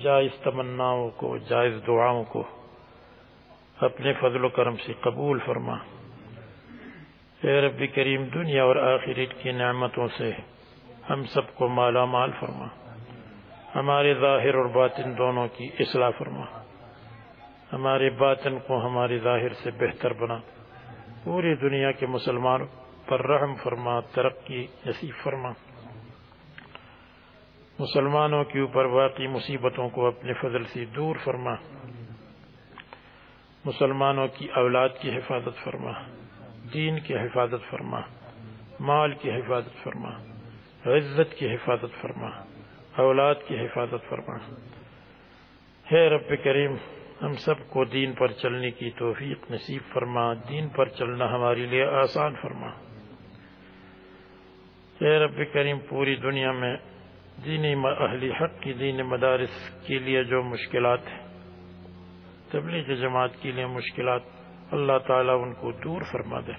جائز تمناؤں کو، جائز دعاؤں کو اپنے فضل و کرم سے قبول فرما۔ اے رب کریم، دنیا اور آخرت کی نعمتوں سے ہم سب کو مالا مال فرما۔ ہمارے ظاہر اور باطن دونوں کی اصلاح فرما۔ ہمارے باطن کو ہمارے ظاہر سے بہتر بنا۔ پوری دنیا کے مسلمانوں پر رحم فرما، ترقی نصیب فرما۔ مسلمانوں کے اوپر واقعی مصیبتوں کو اپنے فضل سے دور فرما۔ مسلمانوں کی اولاد کی حفاظت فرما، دین کی حفاظت فرما، مال کی حفاظت فرما، عزت کی حفاظت فرما، اولاد کی حفاظت فرما۔ ہے رب کریم، ہم سب کو دین پر چلنے کی توفیق نصیب فرما، دین پر چلنا ہمارے لیے آسان فرما۔ ہے رب کریم، پوری دنیا میں دینی اہلی حق کی دین مدارس کے لیے جو مشکلات ہیں تبلیغ جماعت کے لیے مشکلات اللہ تعالیٰ ان کو دور فرما دے۔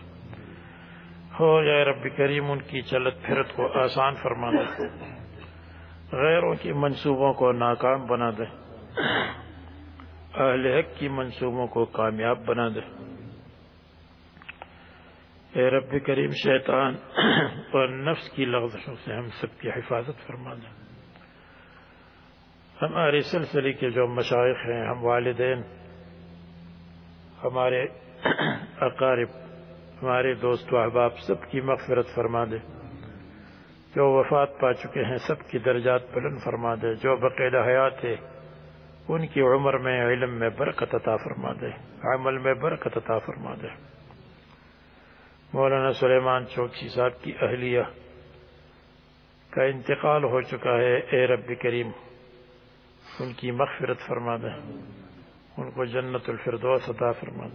ہو یا رب کریم، ان کی چلت پھرت کو آسان فرما دے۔ غیروں کی منصوبوں کو ناکام بنا دے۔ اہل حق کی منصوبوں کو کامیاب بنا دے۔ اے رب کریم، شیطان اور نفس کی لغزشوں سے ہم سب کی حفاظت فرما دے۔ ہمارے سلسلے کے جو مشائق ہیں، ہم والدین ہمارے اقارب، ہمارے دوست و احباب سب کی مغفرت فرما دے۔ جو وفات پا چکے ہیں، سب کی درجات بلند فرما دے۔ جو بقید حیات ہے ان کی عمر میں، علم میں برکت عطا فرما دے۔ عمل میں برکت عطا فرما دے۔ مولانا سلیمان چوکسی صاحب کی اہلیہ کا انتقال ہو چکا ہے، اے رب کریم، ان کی مغفرت فرما دے۔ ان کو جنت الفردوس عطا فرما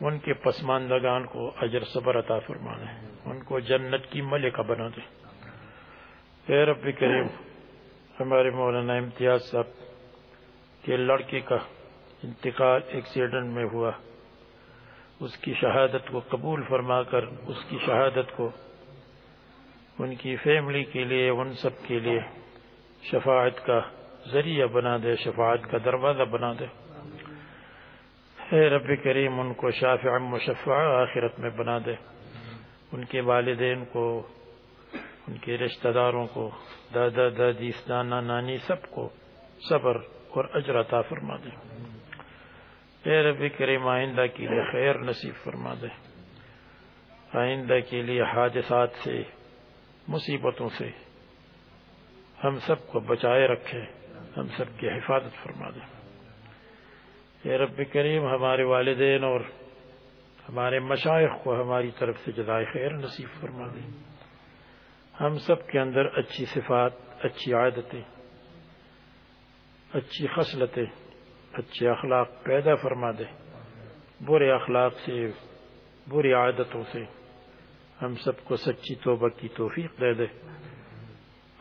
ان کے پسماندگان کو اجر صبر عطا فرما ان کو جنت کی ملکہ بنا دے۔ اے رب کریم، ہمارے مولانا امتیاز صاحب کے لڑکے کا انتقال ایکسیڈنٹ میں ہوا۔ اس کی شہادت کو قبول فرما کر، اس کی شہادت کو ان کی فیملی کے لیے، ان سب کے لیے شفاعت کا ذریعہ بنا دے، شفاعت کا دروازہ بنا دے۔ اے رب کریم، ان کو شافع مشفع آخرت میں بنا دے۔ ان کے والدین کو، ان کے رشتہ داروں کو، دادا، دادی، نانا، نانی، سب کو صبر اور اجر عطا فرما دے۔ اے رب کریم، آئندہ کے لیے خیر نصیب فرما دے۔ آئندہ کے لیے حادثات سے، مصیبتوں سے ہم سب کو بچائے رکھے۔ ہم سب کی حفاظت فرما دے۔ اے رب کریم، ہمارے والدین اور ہمارے مشائق کو ہماری طرف سے جزائے خیر نصیب فرما دے۔ ہم سب کے اندر اچھی صفات، اچھی عادتیں، اچھی خصلتیں، اچھے اخلاق پیدا فرما دے۔ برے اخلاق سے، بری عادتوں سے ہم سب کو سچی توبہ کی توفیق دے دے۔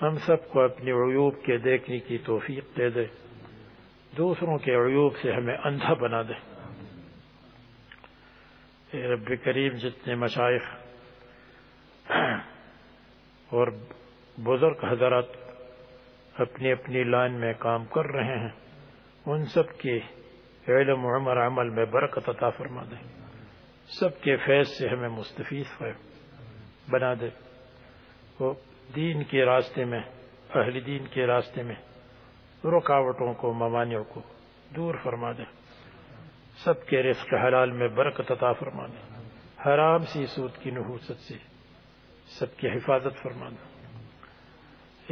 ہم سب کو اپنی عیوب کے دیکھنے کی توفیق دے دے۔ دوسروں کے عیوب سے ہمیں اندھا بنا دے۔ اے رب کریم، جتنے مشائق اور بزرگ حضرات اپنی اپنی لائن میں کام کر رہے ہیں، ان سب کے علم و عمر عمل میں برکت عطا فرما دے۔ سب کے فیض سے ہمیں مستفیض بنا دے۔ وہ دین کے راستے میں، اہل دین کے راستے میں رکاوٹوں کو ممانعوں کو دور فرما دے۔ سب کے رزق حلال میں برکت عطا فرما دے۔ حرام سی سود کی نحوست سے سب کی حفاظت فرما دے۔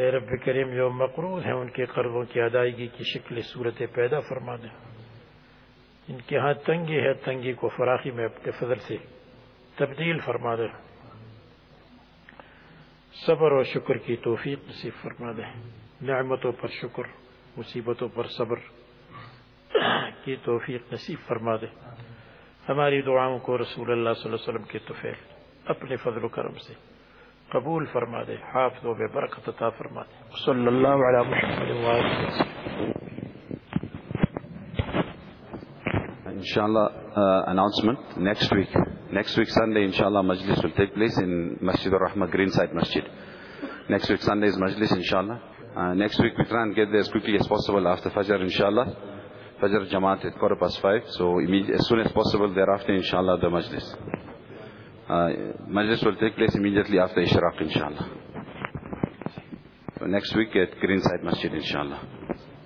اے رب کریم، جو مقروض ہیں ان کے قرضوں کی ادائیگی کی شکل صورت پیدا فرما دیں ان کے ہاں تنگی ہے، تنگی کو فراخی میں اپنے فضل سے تبدیل فرما دیں صبر و شکر کی توفیق نصیب فرما دیں۔ نعمتوں پر شکر، مصیبتوں پر صبر کی توفیق نصیب فرما دیں۔ ہماری دعاؤں کو رسول اللہ صلی اللہ علیہ وسلم کے توفیق اپنے فضل و کرم سے قبول فرما دے حافظ و بے برکت عطا فرما دے صلی اللہ علیہ وسلم۔ Inshallah, uh, announcement next week. Next week Sunday, inshallah, Majlis will take place in Masjid al-Rahma, Greenside Masjid. Next week Sunday is Majlis, inshallah. Uh, next week we try and get there as quickly as possible after Fajr, inshallah. Fajr Jamaat at quarter past five. So as soon as possible thereafter, inshallah, the Majlis. Majlis will take place immediately after Ishraq, inshallah. So next week at Greenside Masjid, inshallah.